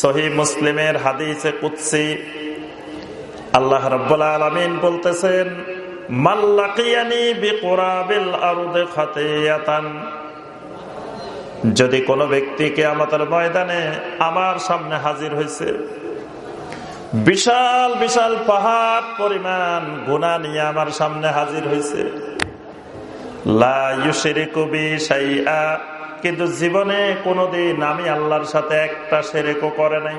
সহি মুসলিমের হাদিসে কুৎসি আল্লাহ রব্বুল্লা আলমিন বলতেছেন যদি কোনো ব্যক্তিকে আমাদের ময়দানে আমার সামনে হাজির হয়েছে বিশাল বিশাল পাহাড় পরিমাণ গুণা নিয়ে আমার সামনে হাজির হয়েছে। কিন্তু জীবনে কোনোদিন আমি আল্লাহর সাথে একটা সেরেকও করে নাই।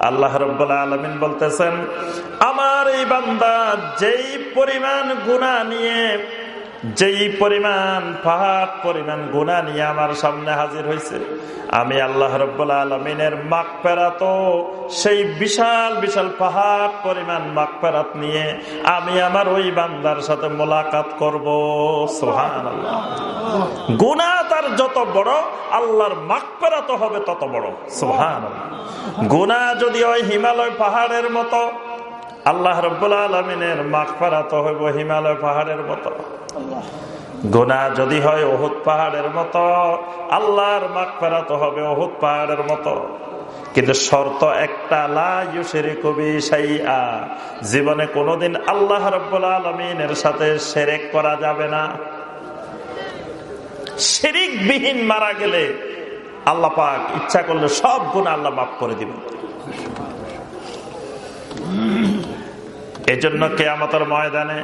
আল্লাহ আলমিন বলতেছেন, আমার এই বান্দা যেই পরিমাণ গুণা নিয়ে যেই পরিমাণ পাহাড়, পরিমাণ গুণা নিয়ে আমার সামনে হাজির হয়েছে, আমি আল্লাহ রব্বুল্লা আলমিনের মাক ফেরাত সেই বিশাল বিশাল পাহাড় পরিমাণ মাক ফেরাত নিয়ে আমি আমার ওই বান্দার সাথে মোলাকাত করব। সোহান গুণা তার যত বড়, আল্লাহর মাক ফেরাত হবে তত বড়। সোহান গুণা যদি ওই হিমালয় পাহাড়ের মতো, আল্লাহ রব্বুল আলমিনের মাখ ফেরাত হইব হিমালয় পাহাড়ের মতো। গুণা যদি হয় ওহুদ পাহাড়ের মতো, আল্লাহর মাখ ফেরাত হবে ওহুদ পাহাড়ের মতো। কিন্তু শর্ত একটা জীবনে কোনোদিন আল্লাহ রব্বুল আলমিনের সাথে সেরেক করা যাবে না। শিরিক বিহীন মারা গেলে আল্লাহ পাক ইচ্ছা করলে সব গুণ আল্লাহ মাফ করে দিবেন। এজন্য কেয়ামতের ময়দানে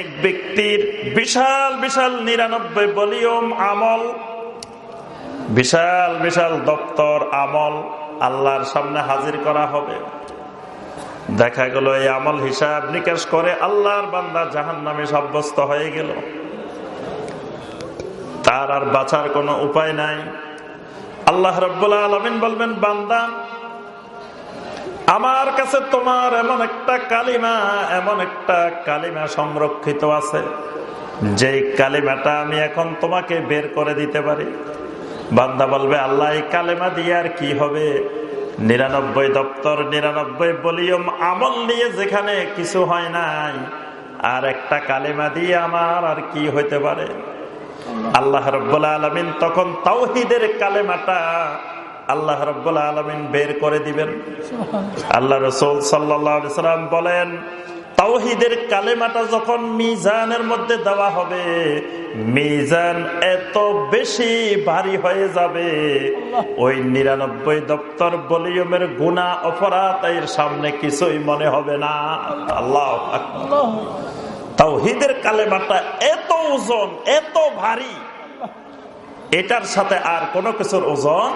এক ব্যক্তির বিশাল বিশাল নিরানব্বই বলিয়ম আমল, বিশাল বিশাল দপ্তর আমল আল্লাহর সামনে হাজির করা হবে। দেখা গেল এই আমল হিসাব নিকাশ করে আল্লাহর বান্দা জাহান নামে সাব্যস্ত হয়ে গেল। তার আর বাঁচার কোনো উপায় নাই। আল্লাহ রব্বুল্লাহ আলমিন বলবেন, বান্দা আমার কাছে তোমার এমন একটা কালিমা, এমন একটা কালিমা সংরক্ষিত আছে। যে কালিমাটা আমি এখন তোমাকে বের করে দিতে পারি। বান্দা বলবে, আল্লাহ, এই কালেমা দিয়ে আর কি হবে? নিরানব্বই দপ্তর, নিরানব্বই বলিয়ম আমল নিয়ে যেখানে কিছু হয় নাই, আর একটা কালেমা দিয়ে আমার আর কি হইতে পারে? আল্লাহ রব্বুল্লা আলমিন তখন তাওহিদের কালেমাটা আল্লাহ রব্বুল আলমিন বের করে দিবেন। আল্লাহ রসুল সাল্লাম বলেন, তাওহিদের কালেমাটা যখন মিজানের মধ্যে দেওয়া হবে, মিজান এত বেশি ভারী হয়ে যাবে। ওই নিরানব্বই দপ্তর বলিয়মের গুণা অপরাধ সামনে কিছুই মনে হবে না। আল্লাহ তাওহিদের কালেমাটা এত ওজন, এত ভারী, এটার সাথে আর কোনো কিছুর ওজন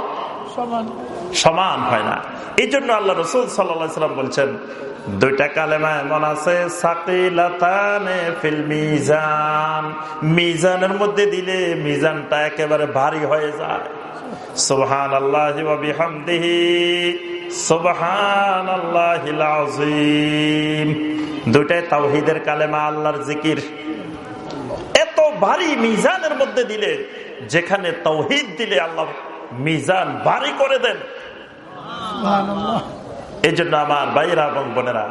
সমান। হয় না। এই জন্য আল্লাহ রসুল সাল্লাম বলছেন, দুইটা কালেমা এমন আছে মিজান। মিজানের মধ্যে দিলে মিজানটা একেবারে ভারী হয়ে যায়। সুবহান আল্লাহ সুবহান আল্লাহ দুইটাই তাওহিদের কালেমা, আল্লাহর জিকির। এত ভারী মিজানের মধ্যে দিলে, যেখানে তৌহিদ দিলে আল্লাহ মিজান ভারী করে দেন। এই জন্য আমার ভাইরা এবং বোনেরা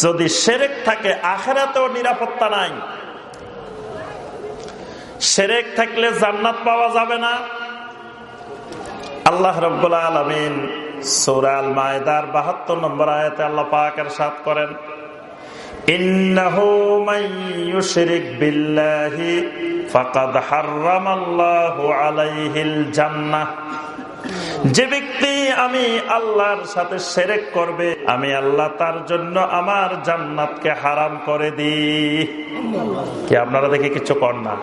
যদি সেরেক থাকে আখেরাতেও নিরাপত্তা নাই। সেরেক থাকলে জান্নাত পাওয়া যাবে না। আল্লাহ রব্বুল্লা আলমিন সৌরাল মায়দার বাহাত্তর নম্বর আয়তে আল্লাহ পাকের সাথ করেন যে ব্যক্তি আমি আল্লাহর সাথে সেরেক করবে, আমি আল্লাহ তার জন্য আমার জান্নাতকে হারাম করে দিই। কি আপনারা দেখে কিছু কর না?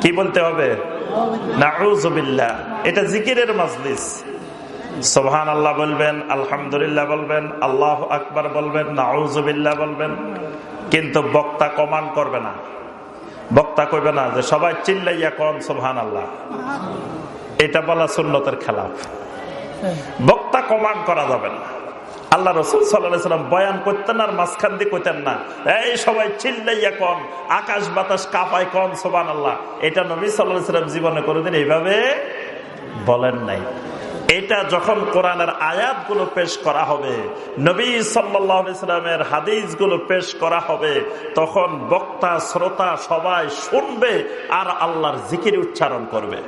কি বলতে হবে? নাউজুবিল্লাহ এটা জিকিরের মাজলিস। সোহান আল্লাহ বলবেন, আলহামদুলিল্লাহ বলবেন, আল্লাহ আকবার বলবেন, নাউজুবিল্লাহ বলবেন। কিন্তু বক্তা কমান করবে না। বক্তা কইবে না যে সবাই চিল্লাইয়া কন সোহান আল্লাহ এটা বলা সুন্নতের খেলাফ। বক্তা কমান করা যাবে না। আল্লাহ রসুল সাল্লাম বয়ান করতেন আর মাঝখান দিয়ে কইতেন না, এই সবাই চিল্লাইয়া কন, আকাশ বাতাস কাপায় কন সোবান আল্লাহ এটা নবী সাল্লাহ সাল্লাম জীবনে কোনোদিন এইভাবে বলেন নাই। এটা যখন কোরআনের আয়াতগুলো পেশ করা হবে নবী সাল্লামের হাদিসগুলো পেশ করা হবে তখন বক্তা শ্রোতা সবাই শুনবে আর আল্লাহর জিকির উচ্চারণ করবে।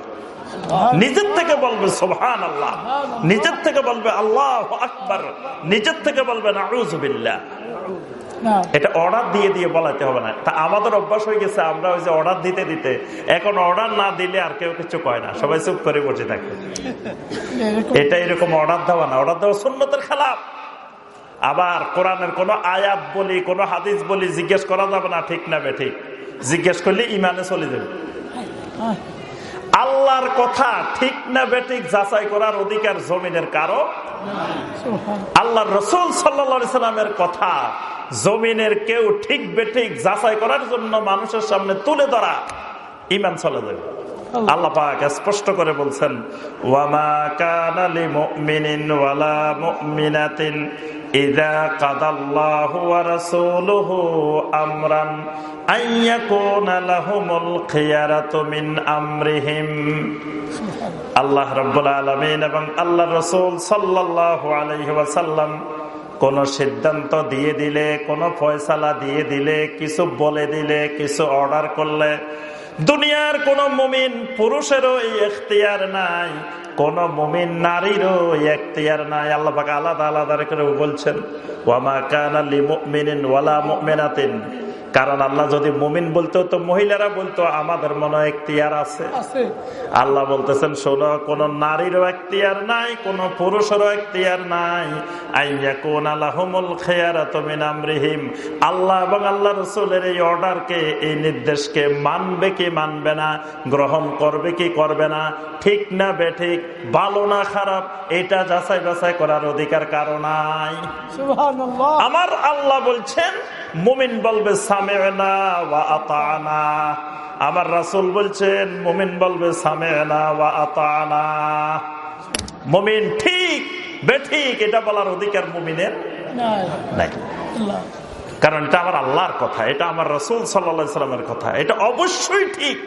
নিজের থেকে বলবে সোহান আল্লাহ নিজের থেকে বলবে আল্লাহ আকবর। নিজের থেকে বলবে নাউজবিল্লা এটা অর্ডার দিয়ে দিয়ে বলাতে হবে না। তা আমাদের অভ্যাস হয়ে গেছে আমরা ওই যে অর্ডার দিতে দিতে। এখন অর্ডার না দিলে আর কেউ কিছু কয় না। সবাই চুপ করে বসে থাকে। এটা এরকম অর্ডার দেওয়া না। অর্ডার দেওয়া সুন্নতের খেলাফ। আবার কোরআনের কোন আয়াত বলি কোন হাদিস বলি জিজ্ঞেস করা যাবে না ঠিক না ঠিক জিজ্ঞেস করলে ইমানে চলে যাবে। আল্লাহর কথা ঠিক না বেঠিক যাচাই করার অধিকার জমিনের কারও আল্লাহ রসুল সাল্লা সাল্লামের কথা জমিনের কেউ ঠিক বেঠিক যাচাই করার জন্য মানুষের সামনে তুলে ধরা ইমান চলে যাবে। আল্লাহ। পাক স্পষ্ট করে বলছেন ওয়ামা কানালি মুমিনিন ওয়ালা মুমিনাতিন ইযা কাদাল্লাহু ওয়া রাসূলুহু আমরান আইয়াকুনা লাহুমুল খিয়ারাতু মিন আমরিহিম। আল্লাহ রাব্বুল আলামিন এবং রাসূল সাল্লাল্লাহু আলাইহি ওয়াসাল্লাম কোন সিদ্ধান্ত দিয়ে দিলে, কোন ফয়সালা দিয়ে দিলে, কিছু বলে দিলে, কিছু অর্ডার করলে, দুনিয়ার কোন মুমিন পুরুষেরও এই এখতিয়ার নাই, কোন মুমিন নারীরও এখতিয়ার নাই। আল্লাহ আলাদা আলাদা করে বলছেন ওয়ামা কান আলী ওয়ালা মুমিনাতিন। কারণ আল্লাহ যদি মুমিন বলতো তো মহিলারা বলতো আমাদের মনে এখতিয়ার আছে। আল্লাহ বলতেছেন শোনো কোন নারীরও এখতিয়ার নাই কোন পুরুষেরও এখতিয়ার নাই। আইয়া কোন আল্লাহমুল আল্লাহ এবং আল্লাহ রসুলের এই অর্ডারকে এই নির্দেশকে মানবে কি মানবে না গ্রহণ করবে কি করবে না ঠিক না বেঠিক ভালো না খারাপ এটা যাচাই বাছাই করার অধিকার কারও নাই। আমার আল্লাহ বলছেন মুমিন বলবে সামেনা ওয়া আতানা। আমার রাসুল বলছেন মুমিন বলবে সামেনা ওয়া আতানা। মুমিন ঠিক বেঠিক এটা বলার অধিকার মুমিনের নাই। কারণ এটা আমার আল্লাহর কথা এটা আমার রসুল সাল্লা সাল্লামের কথা এটা অবশ্যই ঠিক।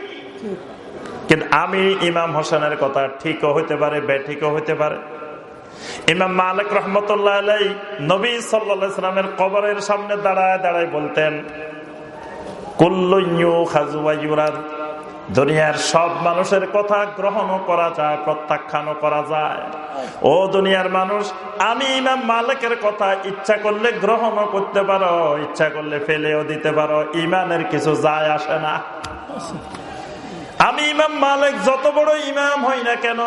কিন্তু আমি ইমাম হোসেনের কথা ঠিকও হইতে পারে বেঠিকও হইতে পারে। ইমাম মালিক রহমতুল্লাহ নবী সাল্লামের কবরের সামনে দাঁড়ায় দাঁড়ায় বলতেন দুনিয়ার সব মানুষের কথা গ্রহণও করা যায়, প্রত্যাখ্যানও করা যায়। ও দুনিয়ার মানুষ, আমি ইমাম মালিকের কথা ইচ্ছা করলে গ্রহণও করতে পারো, ইচ্ছা করলে ফেলেও দিতে পারো ইমানের কিছু যায় আসে না। আমি ইমাম মালিক, যত বড় ইমাম হই না কেন,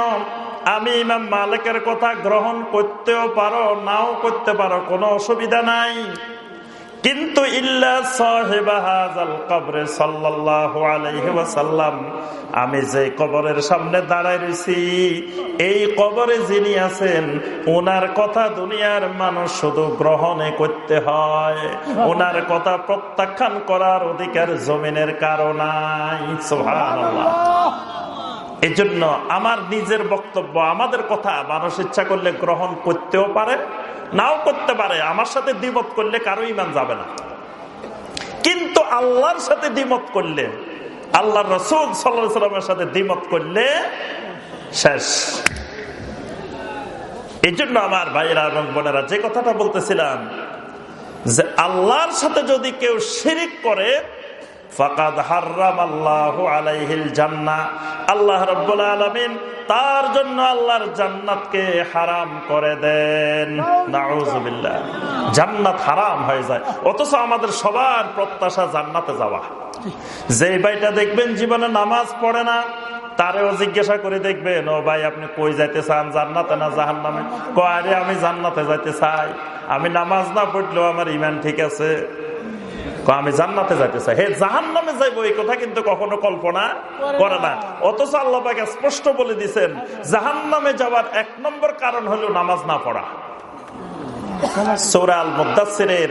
আমি ইমাম মালিকের কথা গ্রহণ করতেও পারো, নাও করতে পারো, কোনো অসুবিধা নাই। কিন্তু আমি যে কবরের সামনে দাঁড়ায় রয়েছি, এই কবরে যিনি আছেন ওনার কথা দুনিয়ার মানুষ শুধু গ্রহণে করতে হয়। ওনার কথা প্রত্যাখ্যান করার অধিকার জমিনের সোহান এই জন্য আমার নিজের বক্তব্য, আমাদের কথা মানুষ ইচ্ছা করলে গ্রহণ করতেও পারে নাও করতে পারে, আমার সাথে দ্বিমত করলে কারও ইমান যাবে না। কিন্তু আল্লাহর সাথে দ্বিমত করলে আল্লাহ রসুল সাল্লামের সাথে দ্বিমত করলে শেষ। এই জন্য আমার ভাইয়েরা এবং বোনেরা, যে কথাটা বলতেছিলাম যে আল্লাহর সাথে যদি কেউ শিরিক করে ফাকাদ হার্রাম আল্লাহ আলাইহিল জান্না। আল্লাহ রব্বুল আলমিন তার জন্য আল্লাহর জান্নাতকে হারাম করে দেন। নাউজুবিল্লাহ জান্নাত হারাম হয়ে যায়। অথচ আমাদের সবার প্রত্যাশা জান্নাতে যাওয়া। যে ভাইটা দেখবেন জীবনে নামাজ পড়ে না, তারেও জিজ্ঞাসা করে দেখবেন, ও ভাই, আপনি কই যাইতে চান, জান্নাতে না জাহান নামে কয়ারে আমি জান্নাতে যাইতে চাই। আমি নামাজ না পড়লেও আমার ইমান ঠিক আছে। আমি জান্নাতে যাইতে চাই হে জাহান নামে যাইবো এই কথা কিন্তু কখনো কল্পনা করে না। অথচ আল্লাহ স্পষ্ট বলে দিচ্ছেন জাহান নামে যাওয়ার এক নম্বর কারণ হলো নামাজ না পড়া। সৌরাল মুদাসিরের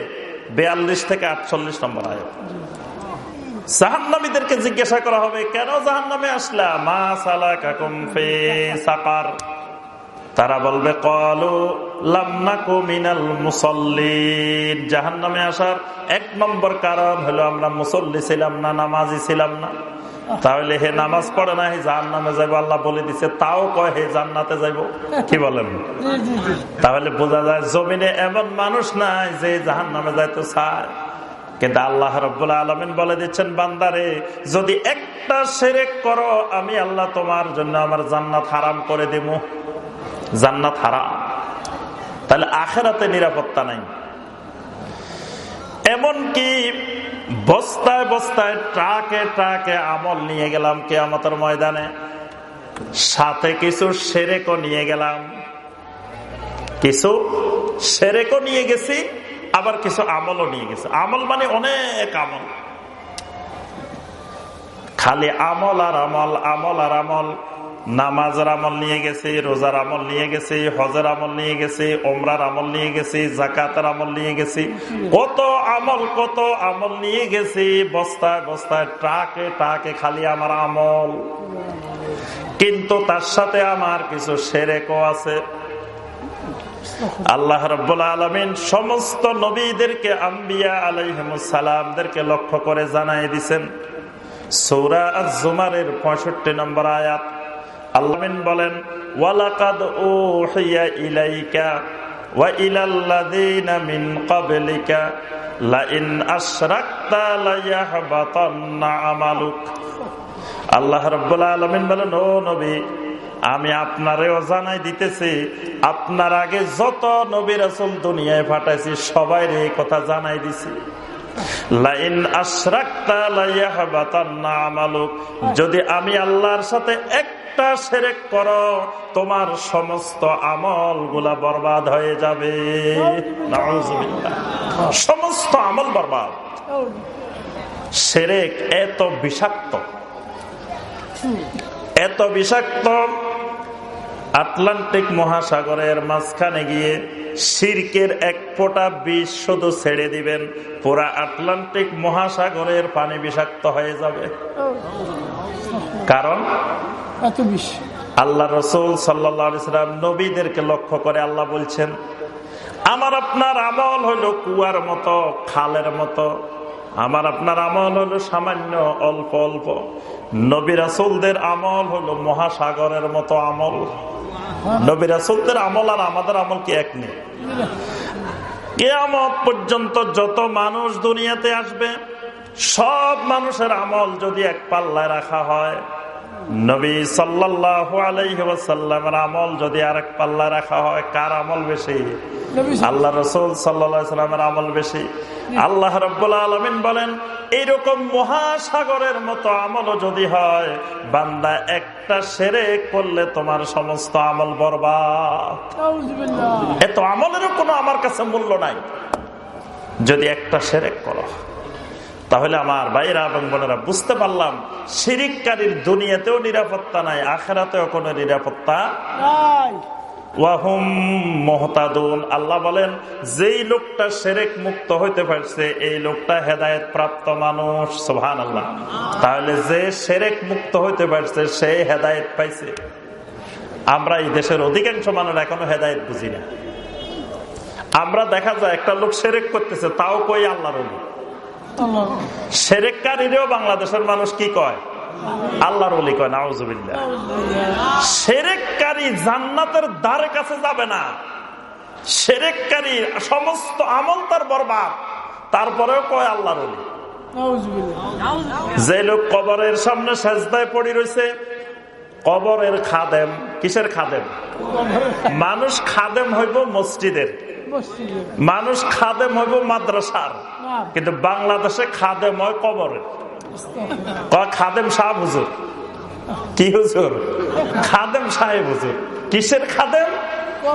বেয়াল্লিশ থেকে আটচল্লিশ নম্বর আয়াত। জাহান্নামীদেরকে জিজ্ঞাসা করা হবে কেন জাহান্নামে আসলা? মা সালা কাকুম ফে সাকার। তারা বলবে কলু লামনাকু মিনাল মুসল্লিন। জাহান নামে আসার এক নম্বর কারণ হলো আমরা মুসল্লি ছিলাম না নামাজি ছিলাম না। তাহলে হে নামাজ পড়ে না হে জাহান নামে যাইব আল্লাহ বলে দিছে তাও কয় হে জান্নাতে যাইব। কি বলেন? তাহলে বোঝা যায় জমিনে এমন মানুষ নাই যে জাহান নামে যাইতে চায়। কিন্তু আল্লাহ রব্বুল আলমিন বলে দিচ্ছেন বান্দারে যদি একটা সেরেক করো আমি আল্লাহ তোমার জন্য আমার জান্নাত হারাম করে দিব জান্নাত হারাম। তাহলে আখেরাতে নিরাপত্তা নাই। এমনকি বস্তায় বস্তায় ট্রাকে ট্রাকে আমল নিয়ে গেলাম কে আমাদের ময়দানে। সাথে কিছু সেরেকও নিয়ে গেলাম। কিছু সেরেকও নিয়ে গেছি, আবার কিছু আমলও নিয়ে গেছে। আমল মানে অনেক আমল। খালি আমল আর আমল আমল আর আমল। নামাজের আমল নিয়ে গেছে, রোজার আমল নিয়ে গেছে, হজের আমল নিয়ে গেছে ওমরার আমল নিয়ে গেছে, জাকাতের আমল নিয়ে গেছে। কত আমল কত আমল নিয়ে গেছে, বস্তায় বস্তায়, ট্রাকে ট্রাকে খালি আমার আমল। কিন্তু তার সাথে আমার কিছু সেরেকও আছে। আল্লাহ রব্বুল আলমিন সমস্ত নবীদেরকে, আম্বিয়া আলাইহমুসালামদেরকে লক্ষ্য করে জানাই দিছেন। সৌরা জুমারের পঁয়ষট্টি নম্বর আয়াত। আল্লামিন বলেন, ওয়ালাকাদ ও ইলাইকা ওয়া লাইন আমালুক। বলেন, ও নবী, আমি আপনারেও জানাই দিতেছি, আপনার আগে যত নবী রাসূল দুনিয়ায় পাঠাইছি সবাই এই কথা জানাই দিছি। লাইন আশরাকতা লায়াহবাতান্না আমালুক। যদি আমি আল্লাহর সাথে একটা সেরেক করো তোমার সমস্ত আমলগুলা বরবাদ হয়ে যাবে। সমস্ত আমল বরবাদ। সেরেক এত বিষাক্ত। এত বিষাক্ত আটলান্টিক মহাসাগরের মাঝখানে গিয়ে সিরকের এক ফোঁটা বিষ শুধু ছেড়ে দিবেন পুরা আটলান্টিক মহাসাগরের পানি বিষাক্ত হয়ে যাবে। কারণ আল্লাহ রসুল সাল্লাম নবীদেরকে লক্ষ্য করে আল্লাহ বলছেন আমার আপনার আমল হলো কুয়ার মতো খালের মতো। আমার আপনার আমল হলো সামান্য অল্প অল্প। নবী রাসুলদের আমল হলো মহাসাগরের মতো আমল। নবী রাসুলদের আমল আর আমাদের আমল কি এক নেই? কেয়ামত পর্যন্ত যত মানুষ দুনিয়াতে আসবে সব মানুষের আমল যদি এক পাল্লায় রাখা হয় নবী সাল্লাহ আলাইসাল্লামের আমল যদি আরেক পাল্লা রাখা হয় কার আমল বেশি? আল্লাহ রসুল সাল্লামের আমল বেশি। আল্লাহ রব্বুল্লা আলমিন বলেন এইরকম মহাসাগরের মতো আমলও যদি হয় বান্দা একটা সেরে করলে তোমার সমস্ত আমল বরবাদ। এত আমলেরও কোনো আমার কাছে মূল্য নাই। যদি একটা সেরেক করো। তাহলে আমার ভাইরা এবং বোনেরা বুঝতে পারলাম শিরিককারীর দুনিয়াতেও নিরাপত্তা নাই আখেরাতেও কোনো নিরাপত্তা ওয়াহুম মহতাদুন। আল্লাহ বলেন যেই লোকটা সেরেক মুক্ত হইতে পারছে এই লোকটা হেদায়ত প্রাপ্ত মানুষ সোহান আল্লাহ তাহলে যে সেরেক মুক্ত হইতে পারছে সে হেদায়ত পাইছে। আমরা এই দেশের অধিকাংশ মানুষ এখনও হেদায়ত বুঝি না। আমরা দেখা যায় একটা লোক সেরেক করতেছে তাও কই আল্লাহর সেরেককারীরাও বাংলাদেশের মানুষ কি কয়? আল্লাহর অলি কয় নাউজুবিল্লা সেরেককারী জান্নাতের দ্বারে কাছে যাবে না। সেরেককারী সমস্ত আমল তার বরবাদ। তারপরেও কয় আল্লাহর অলি যে লোক কবরের সামনে সেজদায় পড়ি রয়েছে কবরের খাদেম কিসের খাদেম? মানুষ খাদেম হইব মসজিদের। মানুষ খাদেম হইব মাদ্রাসার। কিন্তু বাংলাদেশে খাদেম হয় কবরের খাদেম সাহেব হুজুর? কি হুজুর? খাদেম সাহেব হুজুর। কিসের খাদেম?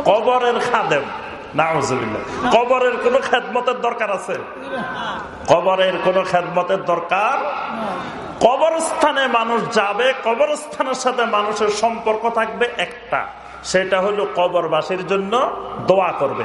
কবরের খাদেম। কবরের কোন খেদমতের দরকার আছে? কবরের কোন খেদমতের দরকার? কবরস্থানে মানুষ যাবে, কবরস্থানের সাথে মানুষের সম্পর্ক থাকবে একটা। সেটা হলো কবরবাসীর জন্য দোয়া করবে।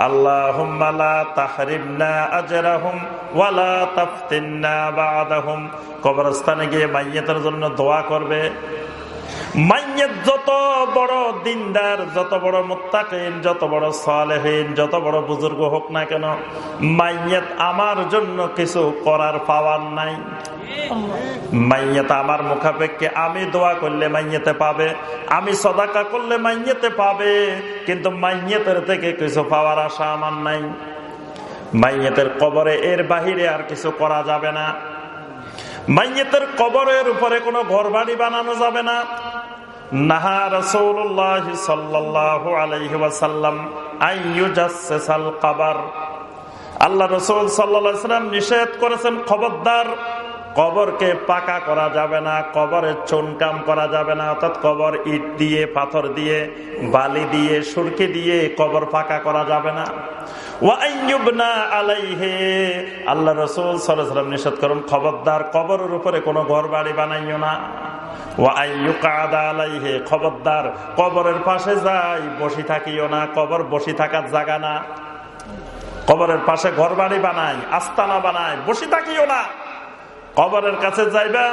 الله بكم لاحقون يرحم الله المستقدمين منا ومنكم والمستاخرين نسأل الله لنا ولكم العافية اللهم لا تحرمنا أجرهم ولا تفتنا بعدهم কবরস্থানে গিয়ে মাইয়াতের জন্য দোয়া করবে মাইয়ের যত বড় দিনদার যত বড় মোত্তাকিন যত বড় সালেহীন যত বড় বুজুর্গ হোক না কেন মাইয়েত আমার জন্য কিছু করার পাওয়ার নাই মাইয়েতে আমার মুখাপেক্ষে আমি দোয়া করলে মাইয়েতে পাবে, আমি সদাকা করলে মাইয়েতে পাবে, কিন্তু মাইয়েতের থেকে কিছু পাওয়ার আশা আমার নাই। মাইয়েতের কবরে এর বাহিরে আর কিছু করা যাবে না। মাইয়েতের কবরের উপরে কোনো ঘর বাড়ি বানানো যাবে না। নাহা রসুল্লাহ সাল্লাহ কাবার। আল্লাহ রসুল সাল্লাম নিষেধ করেছেন, খবরদার কবরকে পাকা করা যাবে না কবরের চুনকাম করা যাবে না, অর্থাৎ কবর ইট দিয়ে, পাথর দিয়ে, বালি দিয়ে, সুরকি দিয়ে কবর পাকা করা যাবে না। আল্লাহ রসুল সাল্লাম নিষেধ করুন, খবরদার কবরের উপরে কোনো ঘর বাড়ি বানাইও না। খবরদার কবরের পাশে যাই, বসি থাকিও না, কবর বসি থাকার জায়গা না। কবরের পাশে ঘর বাড়ি বানাই, আস্তানা বানাই, বসে থাকিও না। কবরের কাছে যাইবা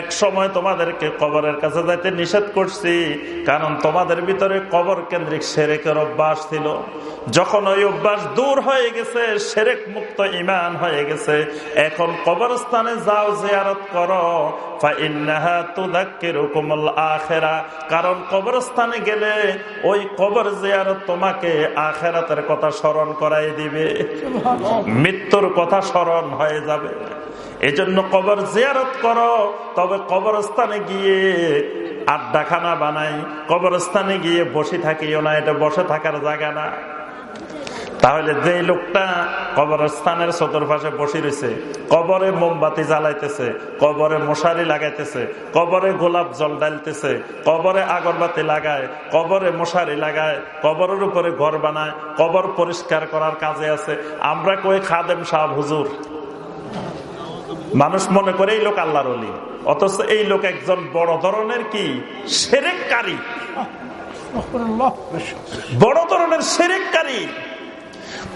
এক সময় তোমাদেরকে কবরের কাছে যাইতে নিষেধ করছি, কারণ তোমাদের ভিতরে কবর কেন্দ্রিক সেরেকের অভ্যাস ছিল। যখন ওই অভ্যাস দূর হয়ে গেছে, সেরেক মুক্ত ইমান হয়ে গেছে, এখন কবরস্থানে যাও, জিয়ারত করো। কারণ কবরস্থানে গেলে ওই কবর জিয়ারত তোমাকে আখেরাতের কথা স্মরণ করাই দিবে। মৃত্যুর কথা স্মরণ হয়ে যাবে। এজন্য কবর জিয়ারত করো, তবে কবরস্থানে গিয়ে আড্ডাখানা বানাই। কবরস্থানে গিয়ে বসে থাকিও না, এটা বসে থাকার জায়গা না। তাহলে যে লোকটা কবরস্থানের চতুর্পাশে বসে রয়েছে কবরে মোমবাতি জ্বালাইতেছে কবরে মশারি লাগাইতেছে কবরে গোলাপ জল ডালতেছে কবরে আগরবাতি লাগায় কবরে মশারি লাগায় কবরের উপরে ঘর বানায় কবর পরিষ্কার করার কাজে আছে। আমরা কই খাদেম সাহ হুজুর? মানুষ মনে করে এই লোক আল্লাহর অলি অথচ এই লোক একজন বড় ধরনের কি? সেরেককারী। বড় ধরনের সেরেককারী।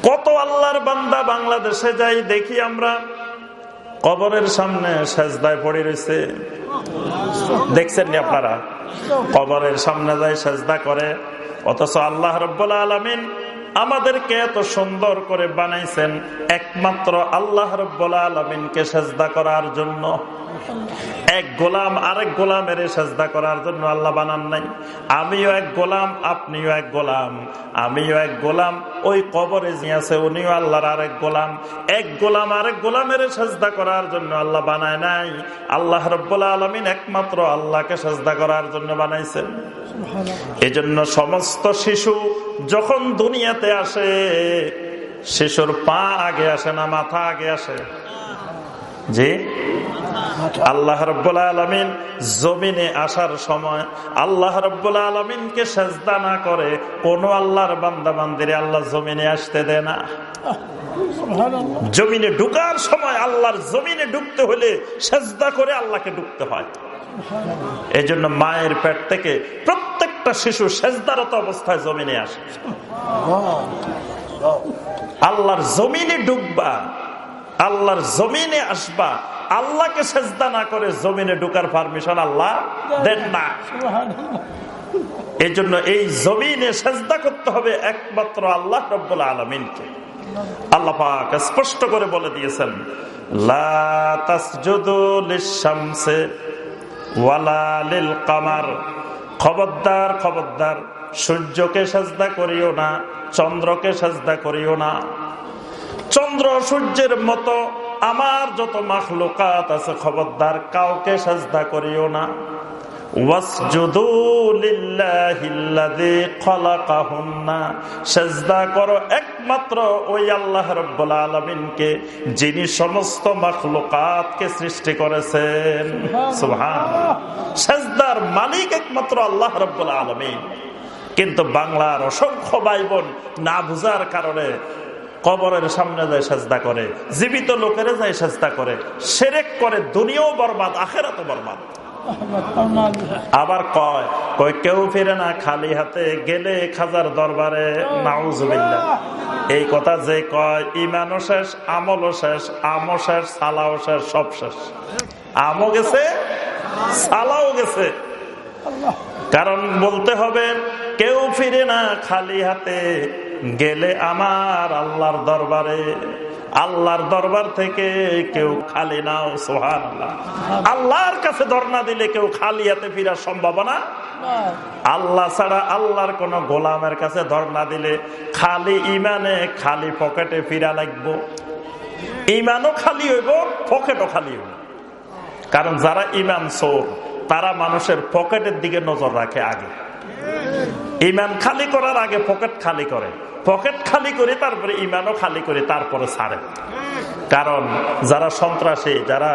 কত আল্লাহর বান্দা বাংলাদেশে যাই দেখি আমরা। কবরের সামনে সেজদায় পড়ে রয়েছে। দেখছেন নি আপনারা? কবরের সামনে যাই সেজদা করে। অথচ আল্লাহ রব্বুল্লা আলমিন আমাদেরকে এত সুন্দর করে বানাইছেন। একমাত্র আল্লাহ রব্বুল্লা আলমিনকে সেজদা করার জন্য। এক গোলাম আরেক গোলামের সাজদা করার জন্য আল্লাহ বানান নাই। আমিও এক গোলাম, আপনিও এক গোলাম। আমিও এক গোলাম, ওই কবরে আছে উনিও আল্লাহর আরেক গোলাম। এক গোলাম আরেক গোলামের সাজদা করার জন্য আল্লাহ বানায় নাই। আল্লাহ রব্বুল্লা আলমিন একমাত্র আল্লাহকে সাজদা করার জন্য বানাইছেন। এজন্য সমস্ত শিশু যখন দুনিয়াতে আসে, শিশুর পা আগে আসে না, মাথা আগে আসে। জি আল্লাহ রব্বুল্লা আলমিন জমিনে আসার সময় আল্লাহ রব্বুল্লা আলমিনকে সেজদা না করে কোন আল্লাহর বান্দা বান্দিরে আল্লাহ জমিনে আসতে দেয় না। জমিনে ঢুকার সময় আল্লাহর জমিনে ঢুকতে হলে সেজদা করে আল্লাহকে ঢুকতে হয়। এই জন্য মায়ের পেট থেকে প্রত্যেকটা শিশু সেজদারত অবস্থায় জমিনে আসে। আল্লাহর জমিনে ঢুকবা আল্লাহর জমিনে আসবা। আল্লাহকে সেজদা না করে জমিনে ঢুকার পারমিশন আল্লাহ দেন না। এই জন্য এই জমিনে সেজদা করতে হবে একমাত্র আল্লাহ রব্বুল আলমিনকে। আল্লাহ পাক স্পষ্ট করে বলে দিয়েছেন খবরদার খবরদার সূর্যকে সাজদা করিও না চন্দ্রকে সাজদা করিও না। চন্দ্র সূর্যের মতো আমার যত মাখলুকাত আছে খবরদার কাউকে সাজদা করিও না। করো একমাত্র ওই আল্লাহ আলমিনকে যিনি সমস্ত মাখলুকাতকে সৃষ্টি করেছেন। সেজদার মালিক একমাত্র আল্লাহ রব্বুল্লা আলমিন। কিন্তু বাংলার অসংখ্য ভাই বোন না বুঝার কারণে কবরের সামনে যায় সাজদা করে, জীবিত লোকেরা যায় সাজদা করে, সেরেক করে, দুনিয়াও বরবাদ আখেরাতে বরবাদ। আবার কয় কয়, কেউ ফিরে না খালি হাতে গেলে খাজার দরবারে নাউজুবিল্লা এই কথা যে কয় ইমানও শেষ, আমলও শেষ, আমও শেষ, সালাও শেষ, সব শেষ। আমও গেছে, সালাও গেছে। কারণ বলতে হবে, কেউ ফিরে না খালি হাতে গেলে আমার আল্লাহর দরবারে, আল্লাহর দরবার থেকে কেউ খালি নাও সোহান আল্লাহর কাছে ধর্ণা দিলে কেউ খালি হাতে ফিরার সম্ভাবনা আল্লাহ ছাড়া আল্লাহর কোন গোলামের কাছে ধর্ণা দিলে খালি ইমানে, খালি পকেটে ফিরা লাগবো। ইমানও খালি হইব, পকেটও খালি হইব। কারণ যারা ইমান চোর, তারা মানুষের পকেটের দিকে নজর রাখে আগে। ইমান খালি করার আগে পকেট খালি করে। পকেট খালি করে তারপরে ইমানও খালি করে তারপরে ছাড়ে। কারণ যারা সন্ত্রাসী, যারা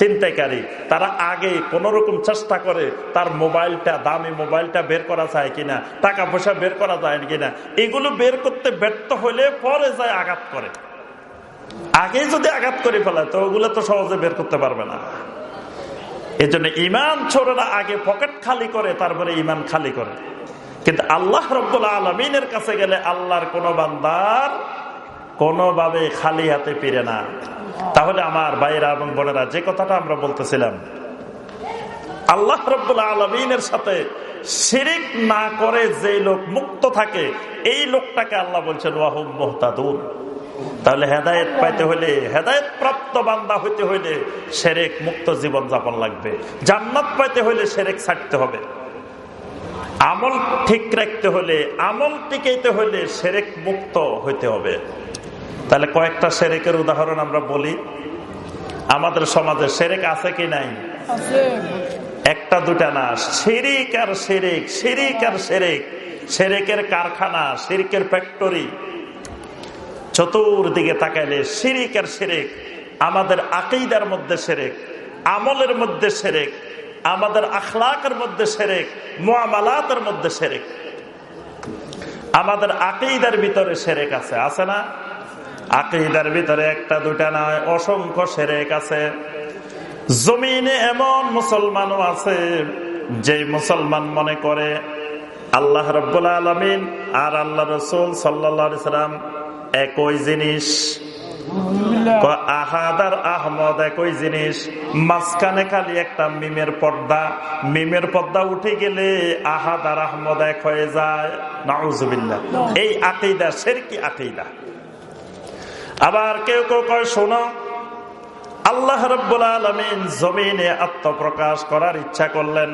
চিন্তাকারী তারা আগে কোন রকম চেষ্টা করে তার মোবাইলটা, দামি মোবাইলটা বের করা যায় কিনা টাকা পয়সা বের করা যায় কিনা, এগুলো বের করতে ব্যর্থ হলে পরে যায় আঘাত করে। আগে যদি আঘাত করে ফেলায় তো ওগুলো তো সহজে বের করতে পারবে না। এই জন্য ইমান ছোটরা আগে পকেট খালি করে, তারপরে ইমান খালি করে। কিন্তু আল্লাহ রব্দুল্লাহ আলমিনের কাছে গেলে আল্লাহর কোন বান্দার কোনোভাবে খালি হাতে ফিরে না। তাহলে আমার ভাইরা এবং বোনেরা, যে কথাটা আমরা বলতেছিলাম, আল্লাহ রব্দুল্লাহ আলমিনের সাথে শিরিক না করে যে লোক মুক্ত থাকে, এই লোকটাকে আল্লাহ বলছেন ওয়াহুম মোহতাদুর তাহলে হেদায়ত পাইতে হলে হেদায়ত প্রাপ্ত বান্দা হইতে হইলে সেরেক মুক্ত জীবন যাপন লাগবে। জান্নাত পাইতে হইলে সেরেক ছাড়তে হবে। আমল ঠিক রাখতে হলে আমল টিকাইতে হলে সেরেক মুক্ত হইতে হবে। তাহলে কয়েকটা সেরেকের উদাহরণ আমরা বলি। আমাদের সমাজে সেরেক আছে কি নাই? একটা দুটা না। শিরিক আর সেরেক শিরিক আর সেরেক সেরেকের কারখানা সিরিকের ফ্যাক্টরি। চতুর্দিকে তাকাইলে সিরিক আর সেরেক আমাদের আকিদার মধ্যে সেরেক আমলের মধ্যে সেরেক। আমাদের আখলাকের মধ্যে সেরেক মোয়ামালাতের মধ্যে সেরেক। আমাদের আকিদার ভিতরে সেরেক আছে আছে না? আকিদার ভিতরে একটা দুটা নয় অসংখ্য সেরেক আছে। জমিনে এমন মুসলমানও আছে যে মুসলমান মনে করে আল্লাহ রব্বুল আলমিন আর আল্লাহ রসুল সাল্লা সাল্লাম একই জিনিস। আহাদ আর আহমদ একই জিনিস। মাঝখানে খালি একটা মিমের পর্দা। মিমের পর্দা উঠে গেলে আহাদ আর আহমদ এক হয়ে যায়। নাউজুবিল্লা এই আকিদা সের কি আকিদা। আবার কেউ কেউ কয় শোনো আল্লাহ রব্বুল আলমিন জমিনে আত্মপ্রকাশ করার ইচ্ছা করলেন।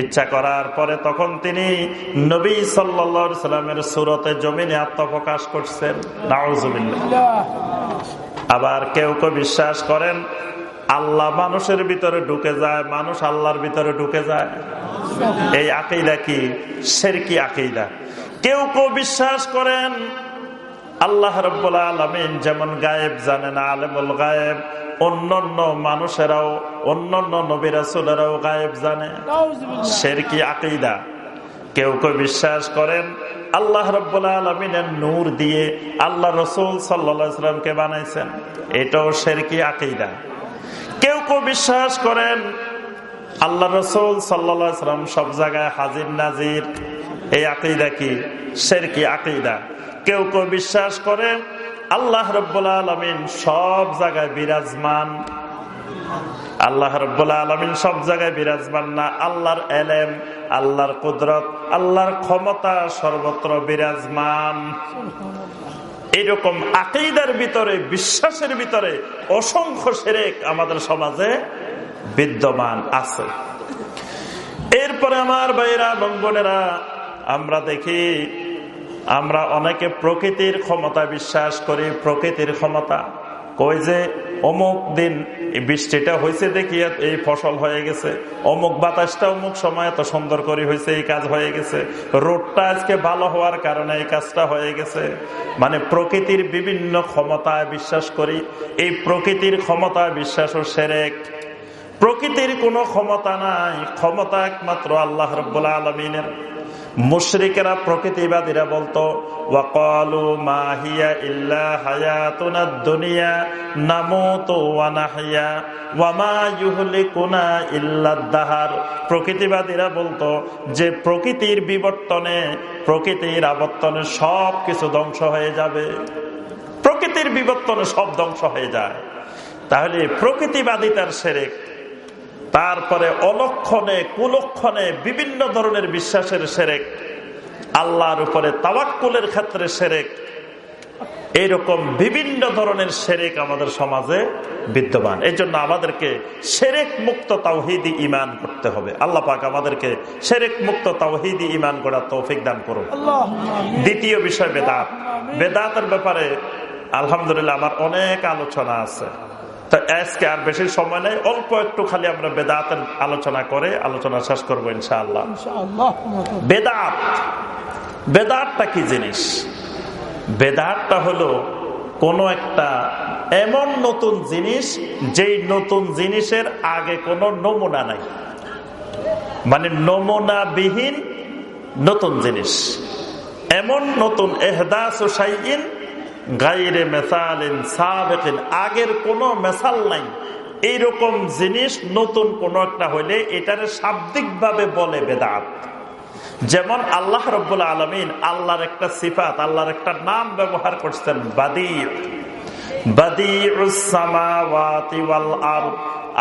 ইচ্ছা করার পরে তখন তিনি নবী সাল্লামের সুরতে জমিনে আত্মপ্রকাশ করছেন। আবার কেউ কেউ বিশ্বাস করেন, আল্লাহ মানুষের ভিতরে ঢুকে যায়, মানুষ আল্লাহর ভিতরে ঢুকে যায়। এই আকেইদা কি? সের কি আকেইদা কেউ কেউ বিশ্বাস করেন, আল্লাহ রব্বুল আলমিন যেমন গায়েব জানেন, আলেমুল গায়েব। অন্যান্য মানুষেরাও অন্যান্য নবিরাসুলেরাও গায়েব জানে। সের কি আকিদা? কেউ কেউ বিশ্বাস করেন আল্লাহ আলমিনের নূর দিয়ে আল্লাহ রসুল সাল্লামকে বানাইছেন। এটাও সের কি আকিদা? কেউ কেউ বিশ্বাস করেন আল্লাহ রসুল সাল্লাম সব জায়গায় হাজির নাজির। এই আকিদা কি? সের কি আকিদা? কেউ কেউ বিশ্বাস করে আল্লাহ রব্বুল্লা আলমিন সব জায়গায় বিরাজমান। আল্লাহ রব্বুল্লা আলমিন সব জায়গায় বিরাজমান না। আল্লাহর এলেম, আল্লাহর কুদরত, আল্লাহর ক্ষমতা সর্বত্র বিরাজমান। এরকম আকেইদার ভিতরে, বিশ্বাসের ভিতরে অসংখ্য সেরেক আমাদের সমাজে বিদ্যমান আছে। এরপরে আমার ভাইরা এবং বোনেরা, আমরা দেখি আমরা অনেকে প্রকৃতির ক্ষমতা বিশ্বাস করি, প্রকৃতির ক্ষমতা। কই যে, অমুক দিন বৃষ্টিটা হয়েছে দেখি এই ফসল হয়ে গেছে। অমুক বাতাসটা অমুক সময় এত সুন্দর করে হয়েছে এই কাজ হয়ে গেছে। রোডটা আজকে ভালো হওয়ার কারণে এই কাজটা হয়ে গেছে। মানে প্রকৃতির বিভিন্ন ক্ষমতায় বিশ্বাস করি। এই প্রকৃতির ক্ষমতা বিশ্বাস ও সেরেক। প্রকৃতির কোনো ক্ষমতা নাই। ক্ষমতা একমাত্র আল্লাহ রব্বুল্লা আলমিনের। মুশরিকেরা প্রকৃতিবাদীরা বলতো, ওয়াকালু মাহিয়া ইল্লা হায়াতুনা দুনিয়া, নামুতু ওয়া নাহইয়া ওয়া মা প্রকৃতিবাদীরা বলতো, যে প্রকৃতির বিবর্তনে, প্রকৃতির আবর্তনে সব কিছু ধ্বংস হয়ে যাবে। প্রকৃতির বিবর্তনে সব ধ্বংস হয়ে যায়। তাহলে প্রকৃতিবাদিতার সেরেক। তারপরে অলক্ষণে, কুলক্ষণে বিভিন্ন ধরনের বিশ্বাসের সেরেক, আল্লাহর উপরে তাওয়াক্কুলের ক্ষেত্রে সেরেক, এইরকম বিভিন্ন ধরনের সেরেক আমাদের সমাজে বিদ্যমান। এই জন্য আমাদেরকে সেরেক মুক্ত তাওহিদি ইমান করতে হবে। আল্লাহ পাক আমাদেরকে সেরেক মুক্ত তাওহিদি ইমান করার তৌফিক দান করুন। দ্বিতীয় বিষয় বেদাত। বেদাতের ব্যাপারে আলহামদুলিল্লাহ আমার অনেক আলোচনা আছে। তো আজকে আর বেশি সময় নেই অল্প একটু খালি আমরা বেদাতের আলোচনা করে আলোচনা শেষ করব ইনশাআল্লাহ। বেদাত বেদাতটা কি জিনিস? বেদাতটা হলো কোন একটা এমন নতুন জিনিস যেই নতুন জিনিসের আগে কোনো নমুনা নাই। মানে নমুনাবিহীন নতুন জিনিস। এমন নতুন এহদাস গাইরে মেসালিন আগের কোনো মেসাল নাই। এইরকম জিনিস নতুন কোন একটা হইলে এটার শাব্দিক ভাবে বলে বেদাত। যেমন আল্লাহ রব্বুল আলমিন আল্লাহর একটা সিফাত, আল্লাহর একটা নাম ব্যবহার করছেন, বাদি।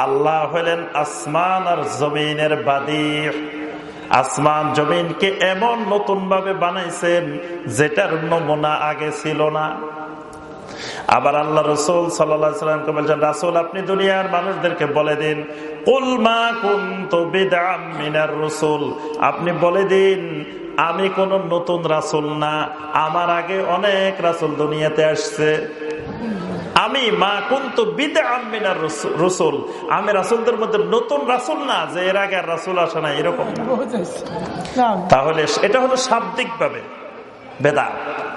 আল্লাহ হলেন আসমান আর জমিনের বাদি। আসমান জমিনকে এমন নতুন ভাবে বানাইছেন, যেটার নমুনা আগে ছিল না। আবার আল্লাহ রসুল সাল্লামকে বলছেন, রাসুল, আপনি দুনিয়ার মানুষদেরকে বলে দিন আপনি বলে দিন, আমি কোন নতুন রাসুল না, আমার আগে অনেক রাসুল দুনিয়াতে আসছে। আমি মা কুন্তু বিদে আমিনার রসুল। আমি রাসুলদের মধ্যে নতুন রাসুল না যে এর আগে আর রাসুল আসে না। এরকম তাহলে এটা হলো শাব্দিক ভাবে বেদাত।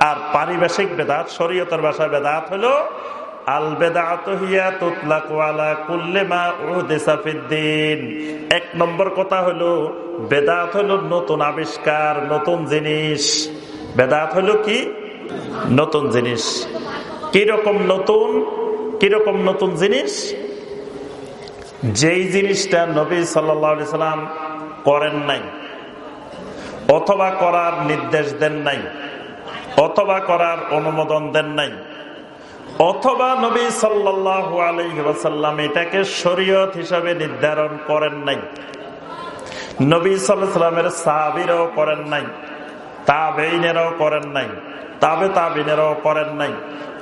আর পারিবেশিক বেদাত শরীয়তের ভাষায় বেদাত হলো আল বেদাত এক নম্বর কথা হলো বেদাত হলো নতুন আবিষ্কার নতুন জিনিস। বেদাত হলো কি? নতুন জিনিস। কীরকম নতুন কীরকম নতুন জিনিস? যেই জিনিসটা নবী সাল্লাম করেন নাই, অথবা করার নির্দেশ দেন নাই, অথবা করার অনুমোদন দেন নাই, অথবা নবী আলহিহাসাল্লাম এটাকে শরীয়ত হিসাবে নির্ধারণ করেন নাই, নবী সাল্লামের সাহাবিরাও করেন নাই তাবেইনেরাও করেন নাই, তাবে তাবিনেরাও করেন নাই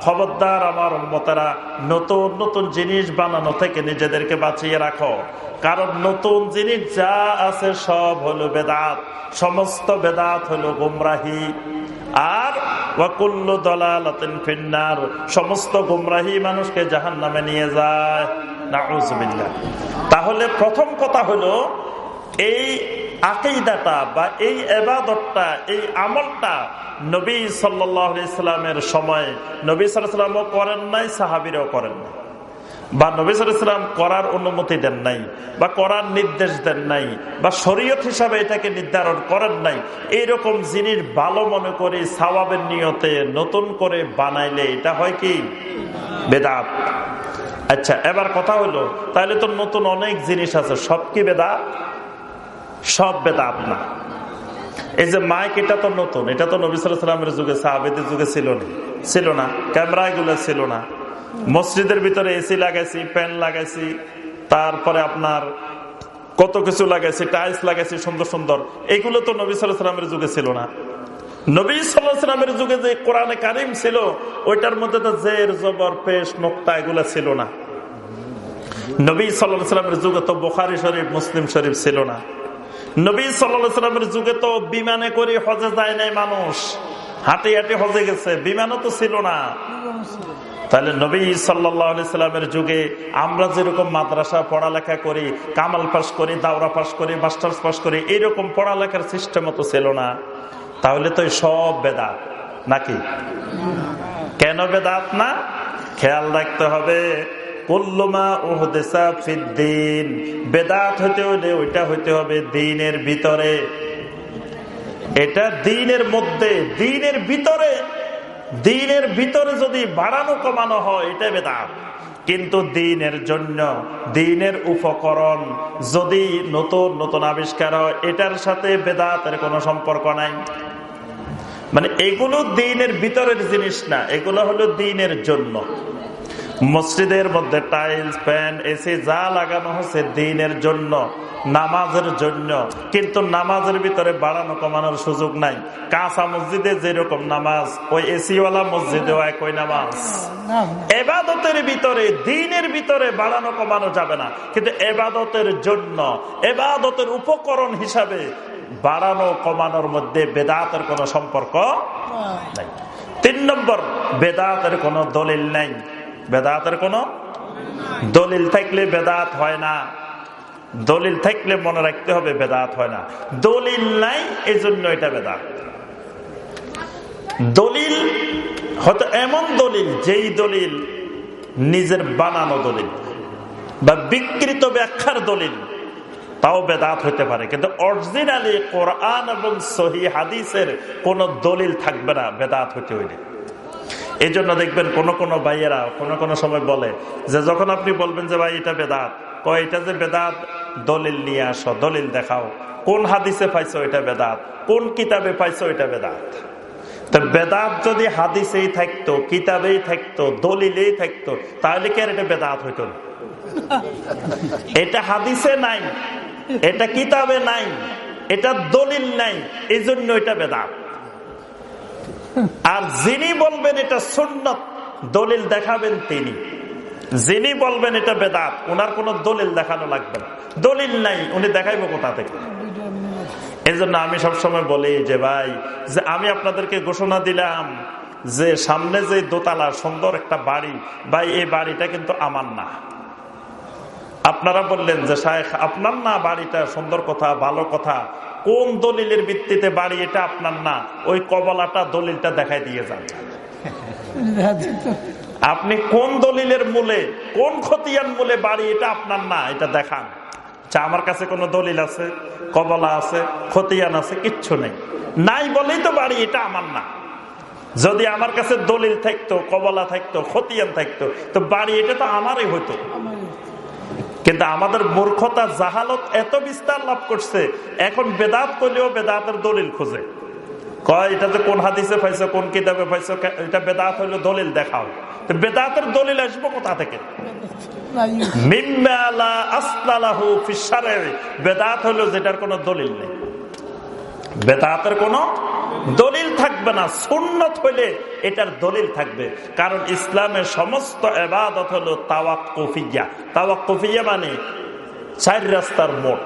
খবরদার আমার মতেরা নতুন নতুন জিনিস বানানো থেকে নিজেদেরকে বাঁচিয়ে রাখো। কারণ নতুন জিনিস যা আছে সব হলো বেদাত, সমস্ত বেদাত হলো গুমরাহি। আর ওয়াকুল্লু দলালাতিন ফিন্নার, সমস্ত গুমরাহি মানুষকে জাহান নামে নিয়ে যায়। তাহলে প্রথম কথা হলো, এই আকেইদাটা বা এই এবাদতটা, এই আমলটা নবী সাল্লামের সময়, নবী সাল্লামও করেন নাই, সাহাবিরও করেন নাই। বা নবিসাম করার অনুমতি দেন নাই, বা করার নির্দেশ দেন নাই, বা শরীয়ত হিসাবে এটাকে নির্ধারণ করেন নাই। এইরকম জিনিস ভালো মনে করে সাওয়াবের নিয়তে নতুন করে বানাইলে এটা হয় কি? বেদাত। আচ্ছা এবার কথা হলো তাহলে তো নতুন অনেক জিনিস আছে, সব কি বেদাত? সব বেদাত না এই যে মাইক এটা তো নতুন। এটা তো নবিসামের যুগে, সাহাবেদের যুগে ছিল না। ছিল না। ক্যামেরা এগুলো ছিল না। মসজিদের ভিতরে এসি লাগাইছি ফ্যান লাগাইছি, তারপরে আপনার কত কিছু লাগাইছি টাইলস লাগাইছি, সুন্দর সুন্দর। এগুলো তো নবী সালামের যুগে ছিল না। নবী সালামের যুগে যে কোরআনে কারিম ছিল, ওইটার মধ্যে তো জের, জবর, পেশ, নোক্তা এগুলো ছিল না। নবী সাল্লামের যুগে তো বোখারি শরীফ, মুসলিম শরীফ ছিল না। নবী সাল্লামের যুগে তো বিমানে করে হজে যায় নাই মানুষ। হাঁটে হাঁটে হজে গেছে, বিমানও তো ছিল না। তাহলে নবী সাল্লামের যুগে আমরা যেরকম মাদ্রাসা পড়ালেখা করি, কামাল পাশ করি, দাওরা পাশ করি, মাস্টার্স পাশ করি, এইরকম পড়ালেখার সিস্টেম তো ছিল না। তাহলে তো সব বেদাত, নাকি? কেন বেদাত না? খেয়াল রাখতে হবে। বেদাত হইতে হইলে ওইটা হইতে হবে দিনের ভিতরে। এটা দিনের মধ্যে, দিনের ভিতরে। দিনের ভিতরে যদি বাড়ানো কমানো হয় এটা বেদাত। কিন্তু দিনের জন্য, দিনের উপকরণ যদি নতুন নতুন আবিষ্কার হয়, এটার সাথে বেদাতের কোনো সম্পর্ক নাই। মানে এগুলো দিনের ভিতরের জিনিস না, এগুলো হলো দিনের জন্য। মসজিদের মধ্যে টাইলস ফ্যান এসি যা লাগানো হচ্ছে দিনের জন্য নামাজের জন্য। কিন্তু নামাজের ভিতরে বাড়ানো কমানোর সুযোগ নাই। কাঁচা মসজিদে যেরকম নামাজ ওই এসিওয়ালা মসজিদে একই নামাজ। এবাদতের ভিতরে দিনের ভিতরে বাড়ানো কমানো যাবে না। কিন্তু এবাদতের জন্য এবাদতের উপকরণ হিসাবে বাড়ানো কমানোর মধ্যে বেদাতের কোনো সম্পর্ক নাই। তিন নম্বর বেদাতের কোনো দলিল নাই। বেদাতের কোনো দলিল থাকলে বেদাত হয় না। দলিল থাকলে মনে রাখতে হবে বেদাত হয় না। দলিল নাই এই জন্য এটা বেদাত। দলিল হয়তো এমন দলিল, যেই দলিল নিজের বানানো দলিল বা বিকৃত ব্যাখ্যার দলিল, তাও বেদাত হইতে পারে। কিন্তু অরিজিনালি কোরআন এবং সহি হাদিসের কোন দলিল থাকবে না, বেদাত হইতে হইলে। এই জন্য দেখবেন কোন কোন ভাইয়েরা কোন কোন সময় বলে যে যখন আপনি বলবেন যে ভাই, এটা বেদাত। কয়, এটা যে বেদাত, দলিল নিয়ে আসো, দলিল দেখাও। কোন হাদিসে পাইছো এটা বেদাত? কোন কিতাবে পাইছো এটা বেদাত? তো বেদাত যদি হাদিসেই থাকতো, কিতাবেই থাকতো, দলিলেই থাকতো, তাহলে কি আর এটা বেদাত হইত না? এটা হাদিসে নাই, এটা কিতাবে নাই, এটা দলিল নাই এই জন্য এটা বেদাত। আর যিনি বলবেন এটা সুন্নত, দলিল দেখাবেন তিনি। যিনি বলবেন এটা বেদাত ওনার কোন দলিল দেখানো লাগবে না। দলিল নাই, উনি দেখাইবো কোথা থেকে? এই জন্য আমি সবসময় বলি যে, ভাই, যে আমি আপনাদেরকে ঘোষণা দিলাম যে সামনে যে দোতলা, সুন্দর একটা বাড়ি, ভাই, এই বাড়িটা কিন্তু আমার না। আপনারা বললেন যে শাহেখ আপনার না বাড়িটা সুন্দর কথা, ভালো কথা কোন দলিলের ভিত্তিতে বাড়ি এটা আপনার না? ওই কবলাটা, দলিলটা দেখাই দিয়ে যান। আপনি কোন দলিলের মূলে, কোন খতিয়ান মূলে বাড়ি এটা আপনার না? এটা দেখান। আচ্ছা আমার কাছে কোনো দলিল আছে, কবলা আছে, খতিয়ান আছে, কিচ্ছু নেই। নাই বলেই তো বাড়ি এটা আমার না। যদি আমার কাছে দলিল থাকতো, কবলা থাকতো, খতিয়ান থাকতো, তো বাড়ি এটা তো আমারই হইতো। কিন্তু আমাদের মূর্খতা জাহালত এত বিস্তার লাভ করছে এখন বেদাত করলেও বেদাতের দলিল খুঁজে। কয় এটা যে কোন হাদিসে পাইছো কোন কিতাবে পাইছো এটা বেদাত হইল দলিল দেখাও। বেদাতের দলিল আসব কোথা থেকে? বেদাত হইল যেটার কোনো দলিল নেই। বেদাতের কোনো দলিল থাকবে না, সুন্নত হইলে এটার দলিল থাকবে। কারণ ইসলামের সমস্ত এবাদত হলো তাওয়াক কফিয়া তাওয়াক কফিয়া মানে চার রাস্তার মোট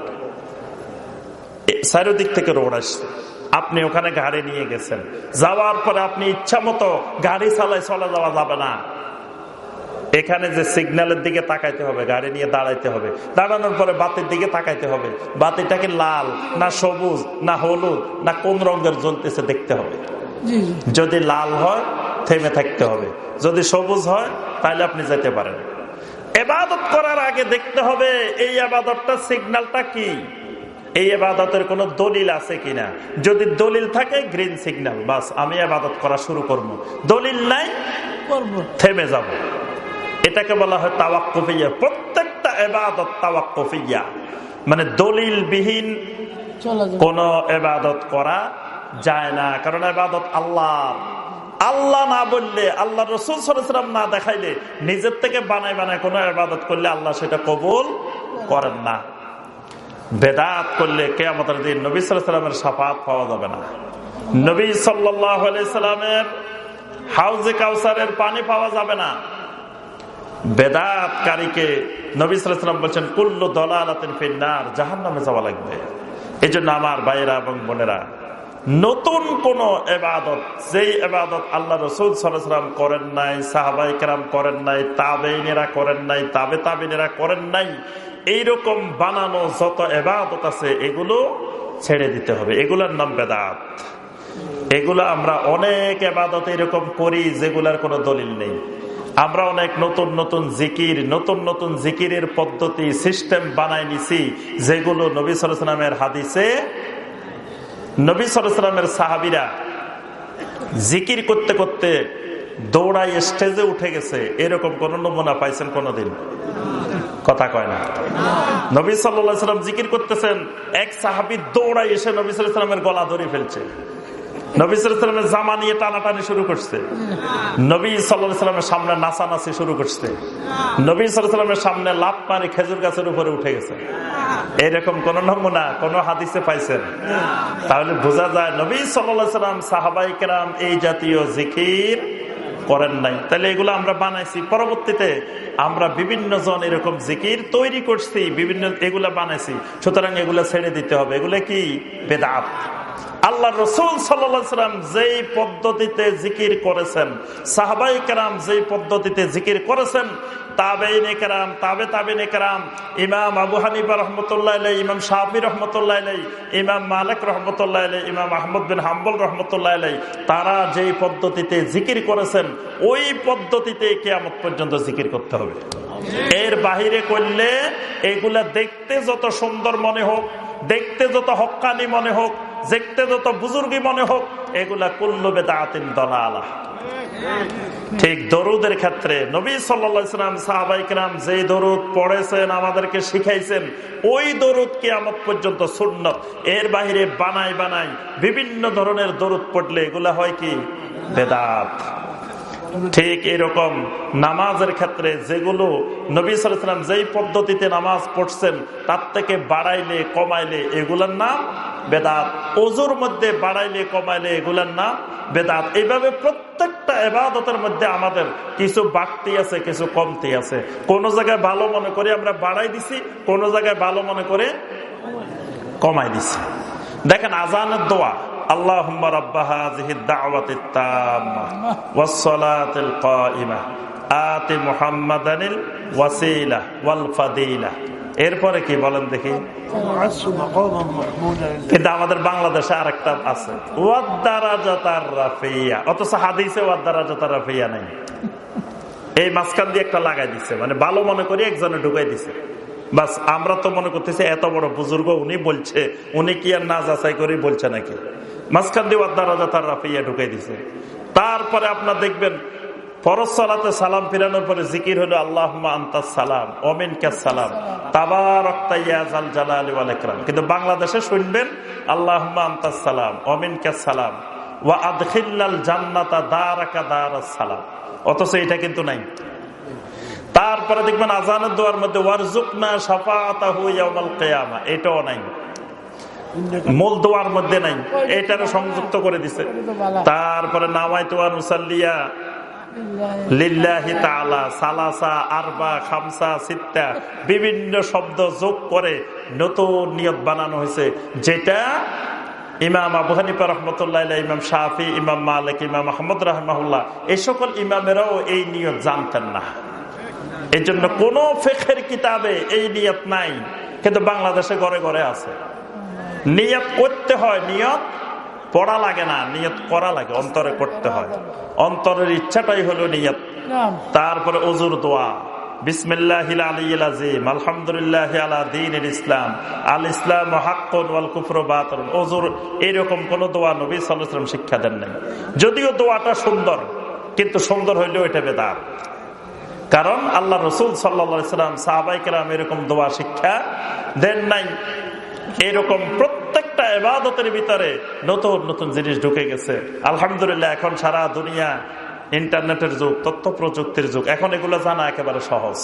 চারিদিক থেকে রোড আসছে। আপনি ওখানে গাড়ি নিয়ে গেছেন। যাওয়ার পরে আপনি ইচ্ছা মতো গাড়ি চালায় চলে যাওয়া যাবে না। এখানে যে সিগন্যালের দিকে তাকাইতে হবে গাড়ি নিয়ে দাঁড়াইতে হবে দাঁড়ানোর পরে বাতির দিকে তাকাইতে হবে। বাতিটাকে লাল না সবুজ না হলুদ না কোন রঙের জ্বলতেছে দেখতে হবে। যদি লাল হয় থেমে থাকতে হবে। যদি সবুজ হয় তাহলে আপনি যেতে পারেন। এবাদত করার আগে দেখতে হবে এই আবাদতটা সিগন্যালটা কি? এই আবাদতের কোন দলিল আছে কিনা? যদি দলিল থাকে গ্রিন সিগন্যাল বাস আমি আবাদত করা শুরু করব। দলিল নাই থেমে যাব। এটাকে বলা হয় তাওয়াক্কফিয়া। প্রত্যেকটা এবাদত তাওয়াক্কফিয়া। মানে দলিল বিহীন কোন এবাদত করা যায় না। কারণ এবাদত আল্লাহ। আল্লাহ না বললে আল্লাহ রসুল সরাম না দেখাইলে নিজের থেকে বানায় বানায় কোনো এবাদত করলে আল্লাহ সেটা কবুল করেন না। বেদাত করলে কে আমাদের দিন নবী সাল্লামের সাফাত পাওয়া যাবে না। নবী সাল্লামের হাউজে কাউসারের পানি পাওয়া যাবে না। বেদাতকারীকে নবী সাল্লাম বলছেন, কুল্লু দলালাতেন ফিন্নার জাহান নামে যাওয়া লাগবে। এই জন্য আমার ভাইয়েরা এবং বোনেরা, নতুন কোন এবাদত, যেই এবাদত আল্লাহ রসুল সাল্লাম করেন নাই সাহাবাই কেরাম করেন নাই তাবেইনেরা করেন নাই, তাবে তাবিনেরা করেন নাই, এইরকম বানানো যত এবাদত আছে, এগুলো ছেড়ে দিতে হবে। এগুলার নাম বেদাত। এগুলো আমরা অনেক এবাদত এরকম করি যেগুলার কোনো দলিল নেই। আমরা অনেক নতুন নতুন জিকির, নতুন নতুন জিকিরের পদ্ধতি, সিস্টেম বানাই নিছি, যেগুলো নবী সালামের হাদিসে নবী সালামের সাহাবিরা জিকির করতে করতে দৌড়াই স্টেজে উঠে গেছে। এরকম কোন নমুনা পাইছেন কোনদিন? কথা কয় না। নবী সাল্লাম জিকির করতেছেন, এক সাহাবি দৌড়াই এসে নবী সাল্লামের গলা ধরে ফেলছে। নবী সাল্লামের জামা নিয়ে টানাটানি শুরু করছে। নবী সাল্লামের সামনে নাচানাচি শুরু করছে। নবী সাল্লামের সামনে লাভ পানি খেজুর গাছের উপরে উঠে গেছে। এরকম কোন নমুনা, কোন হাদিসে পাইছেন? তাহলে বোঝা যায় নবী সাল্লাম সাহাবাই কেরাম এই জাতীয় জিকির করেন নাই। তাহলে এগুলো আমরা বানাইছি। পরবর্তীতে আমরা বিভিন্ন জন এরকম জিকির তৈরি করছি, বিভিন্ন এগুলা বানাইছি। সুতরাং এগুলা ছেড়ে দিতে হবে। এগুলো কি? বেদাত। আল্লাহ রসুল সাল্লাম যেই পদ্ধতিতে জিকির করেছেন, সাহাবাই কেরাম যেই পদ্ধতিতে জিকির করেছেন তারা যেই পদ্ধতিতে জিকির করেছেন, ওই পদ্ধতিতে কেয়ামত পর্যন্ত জিকির করতে হবে। এর বাহিরে করলে এগুলা দেখতে যত সুন্দর মনে হোক, দেখতে যত হকানি মনে হোক দেখতে যত বুজুর্গি মনে হোক, এগুলা কুল্লু বেদাতিন দলালা। ঠিক দরুদের ক্ষেত্রে নবী সাল্লাম সাহাবাইকরাম যে দরুদ পড়েছেন, আমাদেরকে শিখাইছেন, ওই দরুদ কি আমার পর্যন্ত শূন্য এর বাহিরে বানাই বানাই বিভিন্ন ধরনের দরুদ পড়লে এগুলা হয় কি? বেদাত। ঠিক এরকম। নামাজের ক্ষেত্রে যেগুলো নবী সালাম যেই পদ্ধতিতে নামাজ পড়ছেন, তার থেকে বাড়াইলে, কমাইলে এগুলার নাম বেদাত। ওজুর মধ্যে বাড়াইলে, কমাইলে এগুলার নাম বেদাত। এইভাবে প্রত্যেকটা এবাদতের মধ্যে আমাদের কিছু বাড়তি আছে, কিছু কমতি আছে। কোন জায়গায় ভালো মনে করে আমরা বাড়াই দিছি, কোন জায়গায় ভালো মনে করে কমাই দিছি। দেখেন আজানের দোয়া। اللهم رب هذه الدعوة التامة والصلاة القائمة آت محمدا الوسيلة والفضيلة এরপরে কি বলেন দেখি কিন্তু আমাদের বাংলাদেশে আরেকটা আছে অথচ হাদিসে রাফিয়া নাই এই মাঝখান দিয়ে একটা লাগাই দিচ্ছে মানে ভালো মনে করি একজনে ঢুকাই দিছে বাস আমরা তো মনে করতেছি এত বড় বুজুর্গ উনি বলছে উনি কি আর না যাচাই করে বলছে নাকি মাঝখান দিয়ে রাজা তার রাফিয়া ঢুকাই দিছে। তারপরে আপনার দেখবেন, ফরজ সালাম ফিরানোর পরে জিকির হলো আল্লাহ আন্তাস সালাম অমিন সালাম তাবার জালাম কিন্তু বাংলাদেশে শুনবেন আল্লাহ আন্তাস সালাম অমিন সালাম, ওয়া আদখিল্লাল জান্নাতা দারাকা দার সালাম। অথচ এটা কিন্তু নাই। তারপরে দেখবেন আজানের দোয়ার মধ্যে ওয়ারজুকনা হুইয়াউমাল কেয়ামা, এটাও নাই। মূল দোয়ার মধ্যে নাই। এটারও সংযুক্ত করে দিছে। তারপরে নামাই খামসা, সিত্তা, বিভিন্ন শব্দ যোগ করে নতুন নিয়ত বানানো হয়েছে। যেটা ইমাম আবু হানিফা রহমতুল্লাহ ইমাম শাহি ইমাম মালিক, ইমাম আহমদ রহমাহুল্লাহ এই সকল ইমামেরাও এই নিয়ত জানতেন না। এই জন্য কোন ফেখের কিতাবে এই নিয়ত নাই। কিন্তু বাংলাদেশে ঘরে ঘরে আছে। নিয়ত করতে হয় নিয়ত পড়া লাগে না নিয়ত করা লাগে অন্তরে করতে হয়। অন্তরের ইচ্ছাটাই হলো নিয়ত। তারপরে অজুর দোয়া। ইসলাম আল ইসলাম কোন দোয়া নবী সাল্লাম শিক্ষা দেন নাই। যদিও দোয়াটা সুন্দর কিন্তু সুন্দর হইলেও এটা বেদার কারণ আল্লাহ রসুল সাল্লাম সাহাবাইকেরাম এরকম দোয়া শিক্ষা দেন নাই। এরকম প্রত্যেকটা এবাদতের ভিতরে নতুন নতুন জিনিস ঢুকে গেছে। আলহামদুলিল্লাহ, এখন সারা দুনিয়া ইন্টারনেটের যুগ, তথ্য প্রযুক্তির যুগ। এখন এগুলো জানা একেবারে সহজ।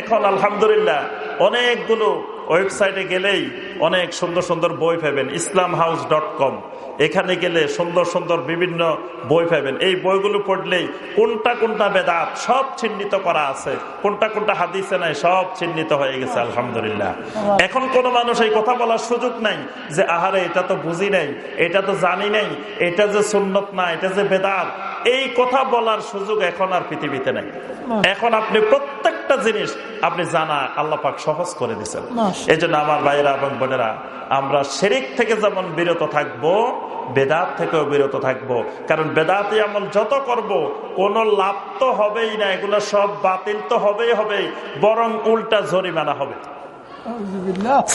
এখন আলহামদুলিল্লাহ, অনেকগুলো ওয়েবসাইটে গেলেই অনেক সুন্দর সুন্দর বই পাবেন। Islam House dot com. এখানে গেলে সুন্দর সুন্দর বিভিন্ন বই পাবেন। এই বইগুলো পড়লেই কোনটা কোনটা বেদাত সব চিহ্নিত করা আছে। কোনটা কোনটা হাদিসে নাই সব চিহ্নিত হয়ে গেছে, আলহামদুলিল্লাহ। এখন কোন মানুষ এই কথা বলার সুযোগ নাই যে, আহারে, এটা তো বুঝি নাই, এটা তো জানি নাই, এটা যে সুন্নত না, এটা যে বেদাত এই কথা বলার সুযোগ এখন আর পৃথিবীতে নাই। এখন আপনি প্রত্যেকটা জিনিস আপনি জানা আল্লাহ পাক সহজ করে দিচ্ছেন এই জন্য আমার ভাইয়েরা এবং বোনেরা আমরা শেরিক থেকে যেমন বিরত থাকব বেদাত থেকেও বিরত থাকব। কারণ বেদাতি আমল যত করব কোন লাভ তো হবেই না এগুলো সব বাতিল তো হবেই হবে বরং উল্টা জরিমানা হবে।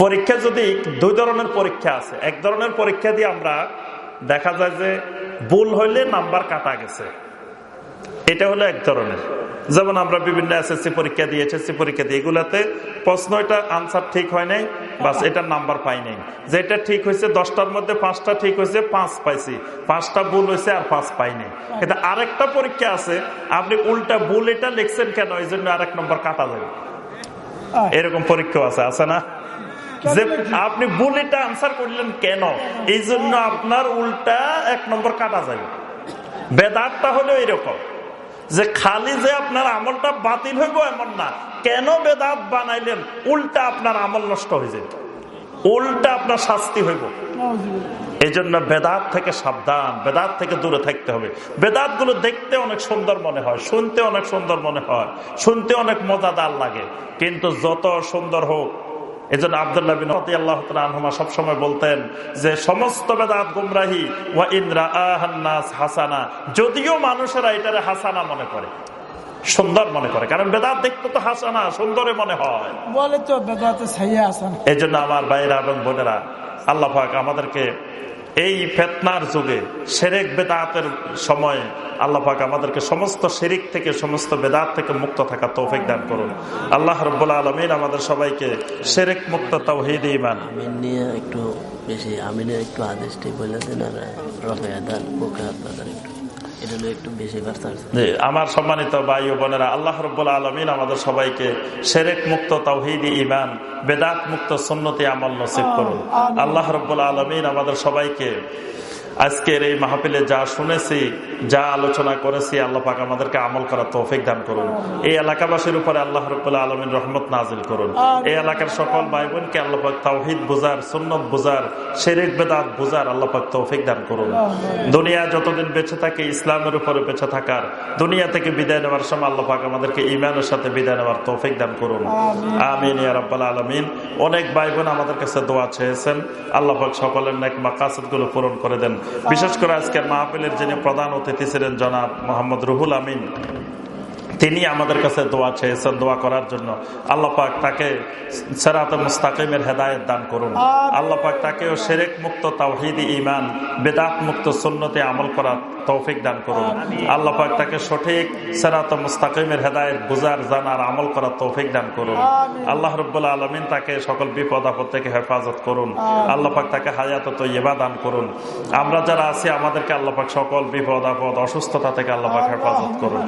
পরীক্ষা যদি দুই ধরনের পরীক্ষা আছে এক ধরনের পরীক্ষা দিয়ে আমরা দেখা যায় যে ভুল হইলে নাম্বার কাটা গেছে। এটা হলো এক ধরনের। যেমন আমরা বিভিন্ন এসএসসি পরীক্ষা দিয়ে এসএসসি পরীক্ষা দিয়ে এগুলাতে প্রশ্নটা আনসার ঠিক হয় নাই বাস এটার নাম্বার পাই নাই। যেটা ঠিক হয়েছে দশটার মধ্যে পাঁচটা ঠিক হয়েছে পাঁচ পাইছি। পাঁচটা ভুল হয়েছে আর পাঁচ পাই নাই। কিন্তু আরেকটা পরীক্ষা আছে আপনি উল্টা ভুল এটা লিখছেন কেন? এই জন্য আরেক নম্বর কাটা যাবে। এরকম পরীক্ষা আছে আছে না? যে আপনি বুলিটা আনসার করলেন কেন? এই জন্য আপনার উল্টা এক নম্বর কাটা যাবে। বেদাতটা হলো এরকম যে খালি যে আপনার আমলটা বাতিল হইব এমন না। কেন বেদাত বানাইলেন? উল্টা আপনার আমল নষ্ট হয়ে যেত উল্টা আপনার শাস্তি হইব। এই জন্য বেদাত থেকে সাবধান বেদাত থেকে দূরে থাকতে হবে। বেদাতগুলো দেখতে অনেক সুন্দর মনে হয় শুনতে অনেক সুন্দর মনে হয় শুনতে অনেক মজাদার লাগে। কিন্তু যত সুন্দর হোক এই জন্য আবদুল্লাহ বিন আল্লাহ আনহুমা সবসময় বলতেন যে সমস্ত বেদাত গুমরাহি ওয়া ইন্দ্রা আহান্নাস হাসানা। যদিও মানুষেরা এটারে হাসানা মনে করে সুন্দর মনে করে কারণ বেদাত দেখতে তো হাসানা সুন্দরে মনে হয়। বলে তো বেদাতে এই জন্য আমার ভাইরা এবং বোনেরা আল্লাহ আমাদেরকে এই ফেতনার যুগে সেরেক বেদাতের সময় আল্লাহ পাক আমাদেরকে সমস্ত শেরিক থেকে, সমস্ত বেদাত থেকে মুক্ত থাকা তৌফিক দান করুন। আল্লাহ রব্বুল্লা আলমিন আমাদের সবাইকে সেরেক মুক্ত তৌহিদ ইমান একটু বেশি, আমিনের একটু আদেশটি বলে দেন আর রফে আদান একটু আমার সম্মানিত ভাই ও বোনেরা আল্লাহ রব্বুল্লা আলমিন আমাদের সবাইকে সেরেক মুক্ত তৌহিদি ইমান বেদাত মুক্ত সন্ন্যতি আমল নসিব করুন। আল্লাহ রব্বুল্লা আলমিন আমাদের সবাইকে আজকের এই মাহফিলে যা শুনেছি যা আলোচনা করেছি আল্লাহ পাক আমাদেরকে আমল করার তৌফিক দান করুন। এই এলাকাবাসীর উপরে আল্লাহ রব্বুল্লা আলমিন রহমত নাজিল করুন। এই এলাকার সকল ভাই বোনকে আল্লাহ পাক তাওহিদ বুজার সুন্নত বুজার শেরেক বেদাত বুজার আল্লাহ পাক তৌফিক দান করুন। দুনিয়া যতদিন বেঁচে থাকে ইসলামের উপরে বেঁচে থাকার দুনিয়া থেকে বিদায় নেওয়ার সময় আল্লাহ পাক আমাদেরকে ইমানের সাথে বিদায় নেওয়ার তৌফিক দান করুন। আমিন। ইয়া রাব্বাল আলামিন। অনেক ভাই বোন আমাদের কাছে দোয়া চেয়েছেন আল্লাহ পাক সকলের নেক মাকাসদগুলো পূরণ করে দেন। বিশেষ করে আজকের মাহফিলের যিনি প্রধান অতিথি ছিলেন জনাব মোহাম্মদ রুহুল আমিন তিনি আমাদের কাছে দোয়া চেয়েছেন দোয়া করার জন্য। আল্লাহ পাক তাকে সেরাত মুস্তাকিমের হেদায়ত দান করুন। আল্লাহ পাক তাকেও সেরেক মুক্ত তাওহিদি ইমান বেদাত মুক্ত সুন্নতে আমল করার তৌফিক দান করুন। আল্লাহ পাক তাকে সঠিক সেরাত মুস্তাকিমের হেদায়ত বুজার জানার আমল করার তৌফিক দান করুন। আল্লাহ রব্বুল্লা আলমিন তাকে সকল বিপদ আপদ থেকে হেফাজত করুন। আল্লাহ পাক তাকে হায়াত তৈবা দান করুন। আমরা যারা আছি আমাদেরকে আল্লাহ পাক সকল বিপদ আপদ অসুস্থতা থেকে আল্লাহ পাক হেফাজত করুন।